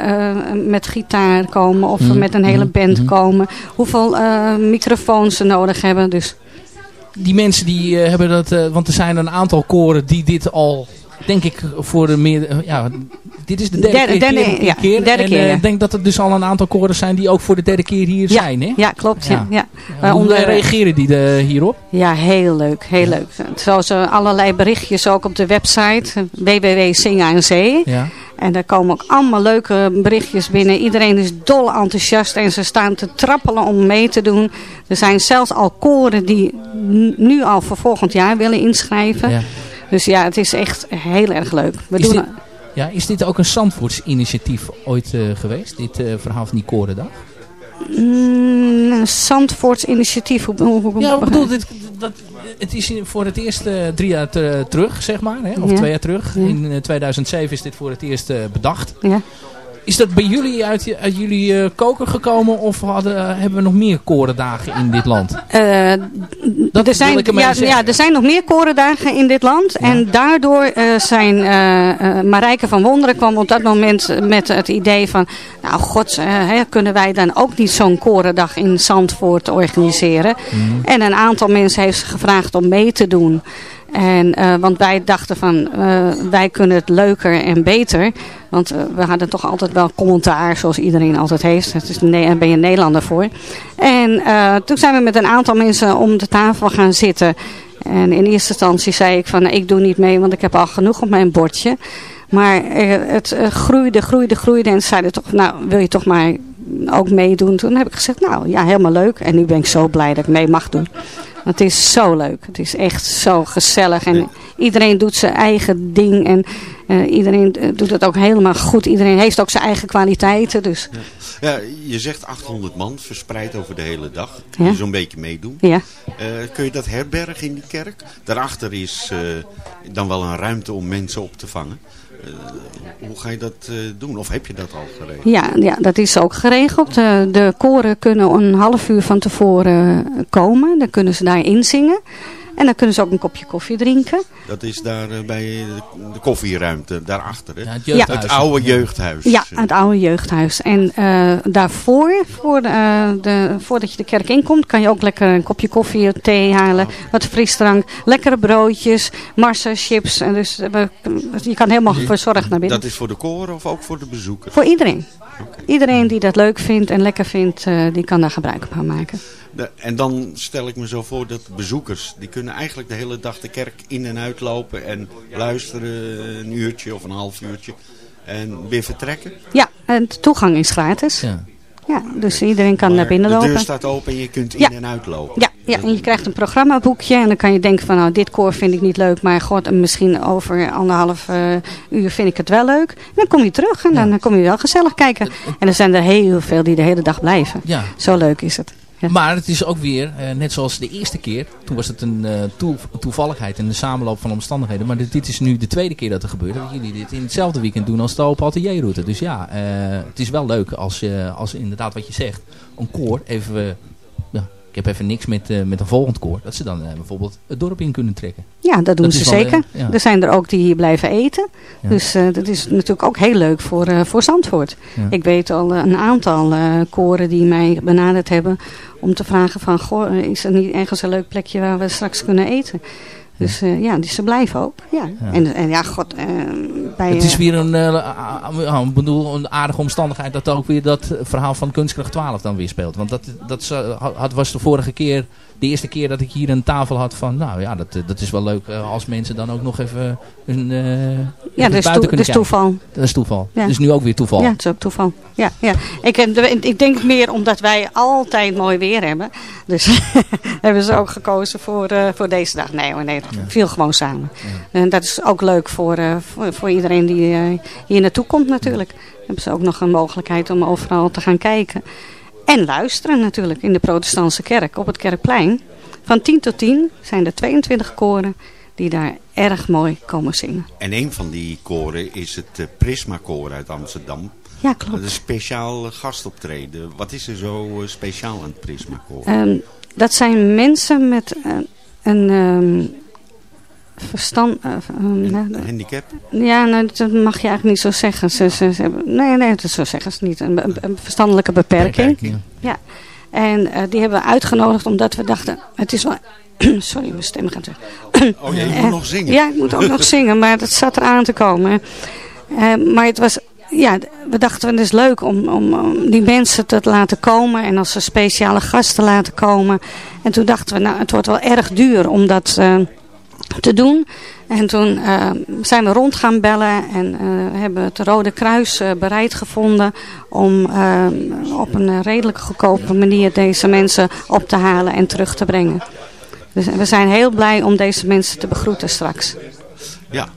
met gitaar komen. Of Mhm, met een hele mhm, band mhm. komen. Hoeveel eh, microfoons ze nodig hebben. Dus die mensen die hebben dat, want er zijn een aantal koren die dit al, denk ik, voor de meer, eh, ja, dit is de derde, Derde- keer, derde- keer, ja, keer. derde en keer, eh, ja. ik denk dat er dus al een aantal koren zijn die ook voor de derde keer hier zijn, hè? ja, klopt. Ja. Ja. Hoe reageren die eh, hierop? Ja, heel leuk. Heel leuk. Zo zijn allerlei berichtjes ook op de website www Zingen aan Zee. Ja. En daar komen ook allemaal leuke berichtjes binnen. Iedereen is dol enthousiast en ze staan te trappelen om mee te doen. Er zijn zelfs al koren die nu al voor volgend jaar willen inschrijven. Dus ja, het is echt heel erg leuk. We Is doen dit, ja, is dit ook een Zandvoorts initiatief ooit eh, geweest? Dit eh, verhaal van die korendag? Mm, een Zandvoorts initiatief. Hoe, hoe, hoe- Ja, ik bedoel, dit, dat, het is voor het eerst eh, drie jaar te- terug, zeg maar. Hè? Of Ja. twee jaar terug. Ja. In eh, 2007 is dit voor het eerst bedacht. Ja. Is dat bij jullie uit, uit jullie eh, koker gekomen? Of hadden, eh, hebben we nog meer korendagen in dit land? Eh, er, zijn, ja, ja, er zijn nog meer korendagen in dit land. En daardoor eh, zijn Marijke van Wonderen kwam op dat moment met het idee van... Nou god, kunnen wij dan ook niet zo'n korendag in Zandvoort organiseren? En een aantal mensen heeft ze gevraagd om mee te doen. En, want wij dachten van, wij kunnen het leuker en beter. Want eh, we hadden toch altijd wel commentaar, zoals iedereen altijd heeft. Daar ben je Nederlander voor. En eh, toen zijn we met een aantal mensen om de tafel gaan zitten. En in eerste instantie zei ik van, ik doe niet mee, want ik heb al genoeg op mijn bordje. Maar eh, het groeide, groeide, groeide. En ze zeiden toch, nou, wil je toch maar ook meedoen? Toen heb ik gezegd, nou ja, helemaal leuk. En nu ben ik zo blij dat ik mee mag doen. Het is zo leuk. Het is echt zo gezellig. En iedereen doet zijn eigen ding. En eh, iedereen eh, doet het ook helemaal goed. Iedereen heeft ook zijn eigen kwaliteiten. Dus Ja, je zegt 800 man verspreid over de hele dag. Ja. Die zo'n beetje meedoen. Ja. Eh, kun je dat herbergen in die kerk? Daarachter is dan wel een ruimte om mensen op te vangen. Eh, hoe ga je dat eh, doen? Of heb je dat al geregeld? ja, ja, dat is ook geregeld. Eh, de koren kunnen een half uur van tevoren komen. Dan kunnen ze daar inzingen. En dan kunnen ze ook een kopje koffie drinken. Dat is daar eh, bij de, koffieruimte, daarachter. Hè? het jeugdhuis. Het oude jeugdhuis. Ja, het oude jeugdhuis. En eh, daarvoor, voor de, eh, de, voordat je de kerk inkomt, kan je ook lekker een kopje koffie, thee halen, wat frisdrank, lekkere broodjes, massa, chips. En dus we- je kan helemaal verzorgd naar binnen. Dat is voor de koren of ook voor de bezoekers? Voor iedereen. Iedereen die dat leuk vindt en lekker vindt, eh, die kan daar gebruik van maken. De- en dan stel ik me zo voor dat bezoekers, die kunnen eigenlijk de hele dag de kerk in en uitlopen en luisteren een uurtje of een half uurtje en weer vertrekken. Ja, en de toegang is gratis. Ja. Ja, dus iedereen kan naar binnen de lopen. deur staat open en je kunt in Ja. en uitlopen. Ja, ja, en je krijgt een programmaboekje en dan kan je denken van nou dit koor vind ik niet leuk, maar god, misschien over anderhalf eh, uur vind ik het wel leuk. En dan kom je terug en dan kom je wel gezellig kijken. En er zijn er heel veel die de hele dag blijven. Ja. Zo leuk is het. Maar het is ook weer, eh, net zoals de eerste keer, toen was het een eh, toe- toevalligheid en een samenloop van omstandigheden. Maar dit, is nu de tweede keer dat er gebeurt. Dat jullie dit in hetzelfde weekend doen als de Open Atelierroute. Dus ja, eh, het is wel leuk als, als inderdaad wat je zegt, een koor even ik heb even niks met, eh, met een volgend koor. Dat ze dan eh, bijvoorbeeld het dorp in kunnen trekken. Ja, dat doen Dat ze wel, zeker. ja. Er zijn er ook die hier blijven eten. Ja. Dus eh, dat is natuurlijk ook heel leuk voor, voor Zandvoort. Ja. Ik weet al een aantal koren die mij benaderd hebben om te vragen van... Goh, is er niet ergens een leuk plekje waar we straks kunnen eten? Dus eh, ja, dus ze blijven ook. Ja. Ja. En, en ja, god, eh, bij... Het is eh, weer een, bedoel, een aardige omstandigheid dat ook weer dat verhaal van Kunstkracht 12 dan weer speelt. Want dat, dat had, was de vorige keer, de eerste keer dat ik hier een tafel had van, nou ja, dat, eh, dat is wel leuk eh, als mensen dan ook nog even een eh, even dat buiten kunnen dat is toeval. Dat is toeval. Ja. Dat is nu ook weer toeval. Ja, het is ook toeval. Ja, ja. Ik, ik denk meer omdat wij altijd mooi weer hebben. Dus hebben ze ook gekozen voor, voor deze dag. Nee hoor, nee, het viel gewoon samen. En dat is ook leuk voor, voor, voor iedereen die hier naartoe komt natuurlijk. Hebben ze ook nog een mogelijkheid om overal te gaan kijken. En luisteren natuurlijk in de protestantse kerk op het Kerkplein. Van 10 tot 10 zijn er 22 koren die daar erg mooi komen zingen. En een van die koren is het eh, Prisma Koor uit Amsterdam. Ja, klopt. Dat is een speciaal eh, gastoptreden. Wat is er zo eh, speciaal aan het Prisma Koor? Ehm, dat zijn mensen met eh, een ehm, verstand... eh, ehm, nou, Handicap? ja, nou, dat mag je eigenlijk niet zo zeggen. Ze, ze, ze hebben, nee, nee, dat zo zeggen ze niet. Een, een, verstandelijke beperking. Beperking, Ja. En eh, die hebben we uitgenodigd omdat we dachten... Het is wel... Sorry, mijn stem gaat weg. Oh ja, je Eh, moet nog zingen. Ja, ik moet ook nog zingen, maar dat zat eraan te komen. Eh, maar het was, ja, we dachten het is leuk om, om, om die mensen te laten komen en als ze speciale gasten laten komen. En toen dachten we, nou, het wordt wel erg duur om dat eh, te doen. En toen eh, zijn we rond gaan bellen en eh, hebben het Rode Kruis eh, bereid gevonden om eh, op een redelijk goedkope manier deze mensen op te halen en terug te brengen. Dus we zijn heel blij om deze mensen te begroeten straks. Ja.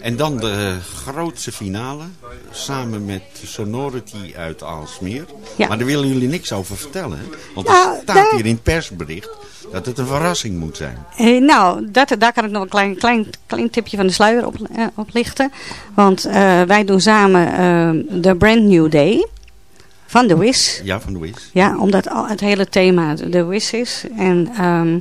En dan de grootste finale. Samen met Sonority uit Aalsmeer. Ja. Maar daar willen jullie niks over vertellen. Hè? Want Nou, er staat hier in het persbericht dat het een verrassing moet zijn. Eh, nou, dat, daar kan ik nog een klein, klein, klein tipje van de sluier op, eh, op lichten. Want eh, wij doen samen de Brand New Day van The Wiz. Ja, van de Wiz. Ja, omdat al het hele thema de Wiz is. En ehm,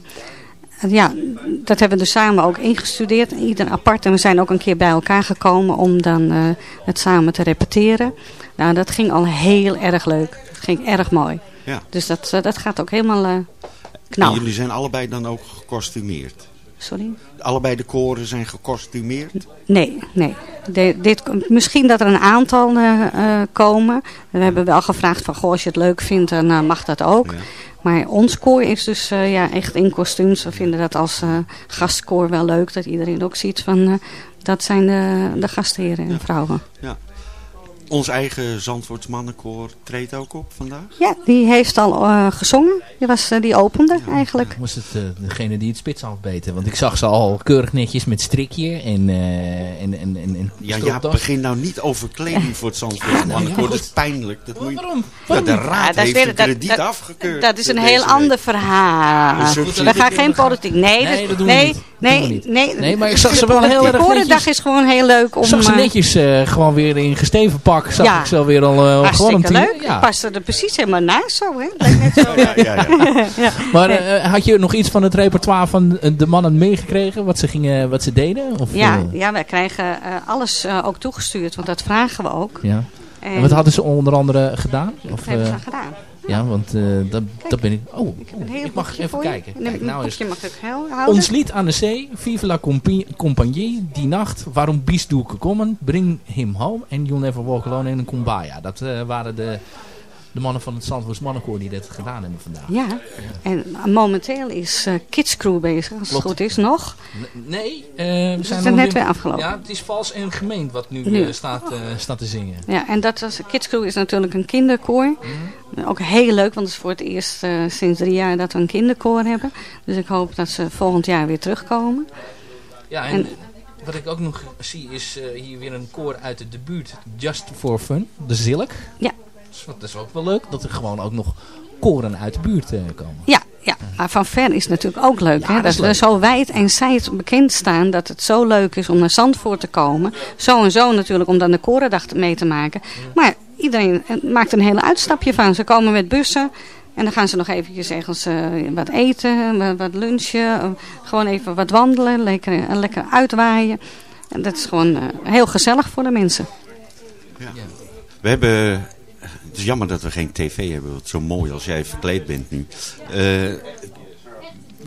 ja, dat hebben we dus samen ook ingestudeerd. Ieder apart. En we zijn ook een keer bij elkaar gekomen om dan het samen te repeteren. Nou, dat ging al heel erg leuk. Dat ging erg mooi. Ja. Dus dat, dat gaat ook helemaal En knallen. jullie zijn allebei dan ook gekostumeerd. Sorry? Allebei de koren zijn gekostumeerd. Nee, nee. De- dit, misschien dat er een aantal eh, eh, komen. We hebben wel gevraagd van, goh, als je het leuk vindt, dan eh, mag dat ook. Maar ons koor is dus ja, echt in kostuums. We vinden dat als gastkoor wel leuk. Dat iedereen ook ziet van, dat zijn de, de gastheren en vrouwen. Ja. Ons eigen Zandvoorts mannenkoor treedt ook op vandaag. Ja, die heeft al eh, gezongen. Die, was, eh, die opende eigenlijk. Was het eh, degene die het spits afbeten? Want ik zag ze al keurig netjes met strikje en, eh en, en, en, en Ja, ja, begin nou niet over kleding voor het Zandvoorts nou ja, mannenkoor. Dat is pijnlijk. Dat moet je... Waarom? Ja, de raad Ja, dat is heeft weer- krediet dat- afgekeurd. Dat is een heel week. ander verhaal. We- gaan geen politiek. Nee, Nee, dat doen we nee, niet. nee, doen we niet. nee, Nee, maar ik zag ze wel de- heel de erg Korendag netjes. is gewoon heel leuk om... Ik zag ze netjes eh, gewoon weer in gesteven pak. Zag Ja. ik ze alweer al eh, gewoon tien. leuk. Ja. Paste er precies helemaal naast zo, hè? Lijkt net zo. Ja, ja, ja. ja. Maar eh, had je nog iets van het repertoire van eh, de mannen meegekregen? Wat ze, gingen, wat ze deden? Of, Ja, eh, ja, wij krijgen eh, alles eh, ook toegestuurd, want dat vragen we ook. ja. En, En wat hadden ze onder andere gedaan? Wat Of, hebben ze gedaan? Ja, want eh dat, dat ben ik... Oh, ik mag boekje even kijken. Kijk, nou eens. boekje mag ik houden. Ons lied aan de zee, Vive la compagnie, die nacht, waarom bist du gekomen, bring him home and you'll never walk alone in een kumbaya. Dat eh, waren de, de mannen van het Zandvoorts Mannenkoor die dat gedaan hebben vandaag. Ja, en momenteel is eh Kids Crew bezig, als het goed is, nog. N- Nee, eh, we Dus zijn het nog net weer afgelopen. Ja, het is vals en gemeend wat nu, Nu. eh, staat, staat te zingen. Ja, en dat was, Kids Crew is natuurlijk een kinderkoor. Ook heel leuk, want het is voor het eerst sinds drie jaar dat we een kinderkoor hebben. Dus ik hoop dat ze volgend jaar weer terugkomen. Ja, en, En- wat ik ook nog zie is hier weer een koor uit de debuut Just for Fun, de Zilk. Ja. Dus dat is ook wel leuk, dat er gewoon ook nog koren uit de buurt eh, komen. Ja, ja, maar van ver is het natuurlijk ook leuk. hè? dat we zo wijd en zijd bekend staan dat het zo leuk is om naar Zandvoort te komen. Zo en zo natuurlijk om dan de Korendag mee te maken. Maar iedereen eh, maakt een hele uitstapje van. Ze komen met bussen En dan gaan ze nog eventjes ergens eh, wat eten, wat, wat lunchen. gewoon even wat wandelen, lekker, lekker uitwaaien. En dat is gewoon heel gezellig voor de mensen. We hebben... Het is jammer dat we geen tv hebben, wat zo mooi als jij verkleed bent nu. Eh,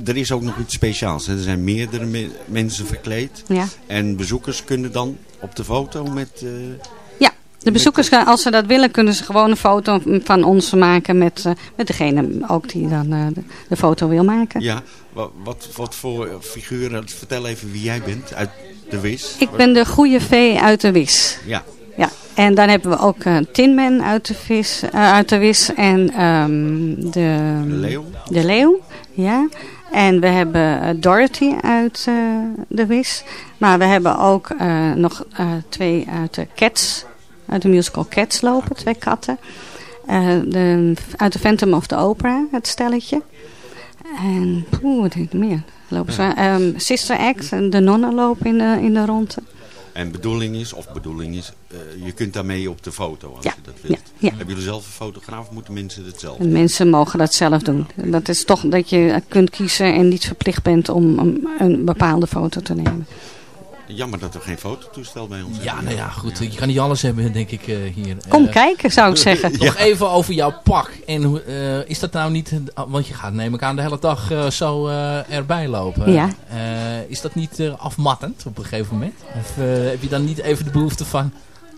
er is ook nog iets speciaals. Hè? Er zijn meerdere me- mensen verkleed. Ja. En bezoekers kunnen dan op de foto met... eh, Ja, de bezoekers, gaan- als ze dat willen, kunnen ze gewoon een foto van ons maken met, eh, met degene ook die dan de, de foto wil maken. ja, wat, wat, wat voor figuren... Vertel even wie jij bent uit de WIS. Ik ben de goede vee uit de Wis. Ja. Ja, en dan hebben we ook uh, Tinman uit de, vis, eh, uit de Wis en ehm, de, leeuw. de leeuw. Ja. En we hebben eh, Dorothy uit eh, de Wis. Maar we hebben ook eh, nog eh, twee uit de Cats, uit de musical Cats lopen, twee katten. Eh, de, uit de Phantom of the Opera, het stelletje. En oeh, wat er meer? Lopen ze, ehm, Sister Act, en de nonnen lopen in de, in de ronde. En bedoeling is, of bedoeling is, eh, je kunt daarmee op de foto als Ja, je dat wilt. ja. Hebben jullie zelf een fotograaf of moeten mensen het zelf En mensen mogen dat zelf doen. Dat is toch dat je kunt kiezen en niet verplicht bent om om een bepaalde foto te nemen. Jammer dat er geen fototoestel bij ons is. Ja, nou ja, goed. Je kan niet alles hebben, denk ik, eh, hier. Kom Eh, kijken, zou ik zeggen. Nog even over jouw pak. En hoe, eh, is dat nou niet... Want je gaat, neem ik aan, de hele dag eh, zo eh, erbij lopen. Ja. Eh, is dat niet eh, afmattend op een gegeven moment? Of heb je dan niet even de behoefte van...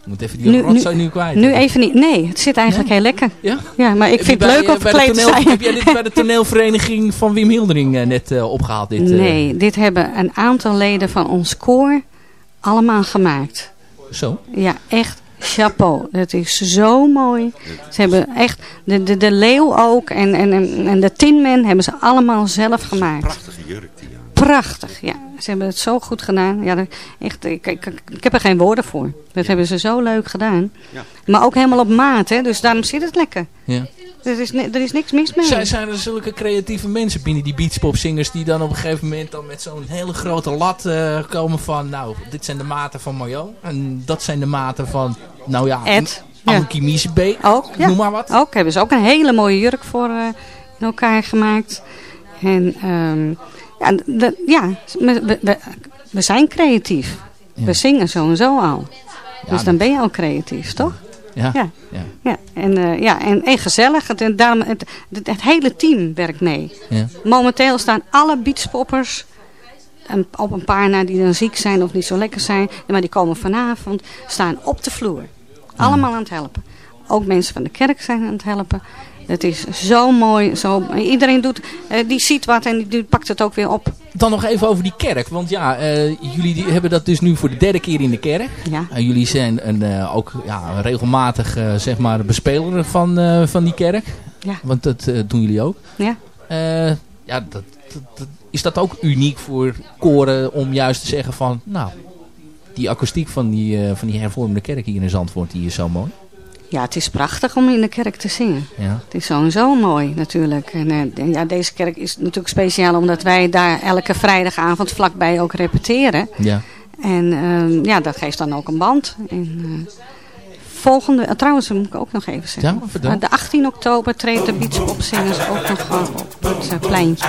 Ik moet even die Nu, rotzooi nu, nu kwijt. nu even niet. Nee, het zit eigenlijk heel lekker. Ja? Ja, maar ik Heb vind het leuk om verkleed te toneel- zijn. Heb jij dit bij de toneelvereniging van Wim Hildering eh, net eh, opgehaald? Dit, eh? Nee, dit hebben een aantal leden van ons koor allemaal gemaakt. Zo? Ja, echt chapeau. Het is zo mooi. Ze hebben echt, de, de, de leeuw ook en, en, en en de tinman hebben ze allemaal zelf gemaakt. Prachtige jurk die aan. Prachtig, ja. Ze hebben het zo goed gedaan. Ja, echt, ik, ik, ik heb er geen woorden voor. Dat hebben ze zo leuk gedaan. Ja. Maar ook helemaal op maat, hè. Dus daarom zit het lekker. Ja. Er is, er is niks mis mee. Zijn, zijn er zulke creatieve mensen binnen die beachpopzingers die dan op een gegeven moment dan met zo'n hele grote lat eh, komen van, nou, dit zijn de maten van Mario en dat zijn de maten van, nou ja, Ed. Ankie Miezebeek, Ook, ja. noem maar wat. Ook hebben ze ook een hele mooie jurk voor eh, in elkaar gemaakt. En ehm, ja, de- ja we, we, zijn creatief. We zingen zo en zo al. Ja, dus dan ben je al creatief, toch? Ja. Ja. Ja. En, eh, ja, en, en gezellig. Het, daarom, het, het, het hele team werkt mee. Ja. Momenteel staan alle beachpoppers, een, op een paar na die dan ziek zijn of niet zo lekker zijn, maar die komen vanavond, staan op de vloer. Allemaal aan het helpen. Ook mensen van de kerk zijn aan het helpen. Het is zo mooi. Zo, iedereen doet, eh, die ziet wat en die, die pakt het ook weer op. Dan nog even over die kerk, want ja, eh, jullie die hebben dat dus nu voor de derde keer in de kerk. Ja. En jullie zijn een, eh, ook ja, regelmatig, zeg maar, bespeler van, van die kerk. Ja. Want dat doen jullie ook. Ja. Ja, dat, dat- dat- is dat ook uniek voor koren om juist te zeggen van, nou, die akoestiek van die, van die hervormde kerk hier in Zandvoort, die is zo mooi. Ja, het is prachtig om in de kerk te zingen. Ja. Het is sowieso mooi natuurlijk. En, eh, en ja, deze kerk is natuurlijk speciaal omdat wij daar elke vrijdagavond vlakbij ook repeteren. Ja. En ehm, ja, dat geeft dan ook een band. En, eh, volgende, eh, trouwens, dat moet ik ook nog even zeggen. Ja, de 18 oktober treedt de Beachpopzingers ook nog op het eh, pleintje.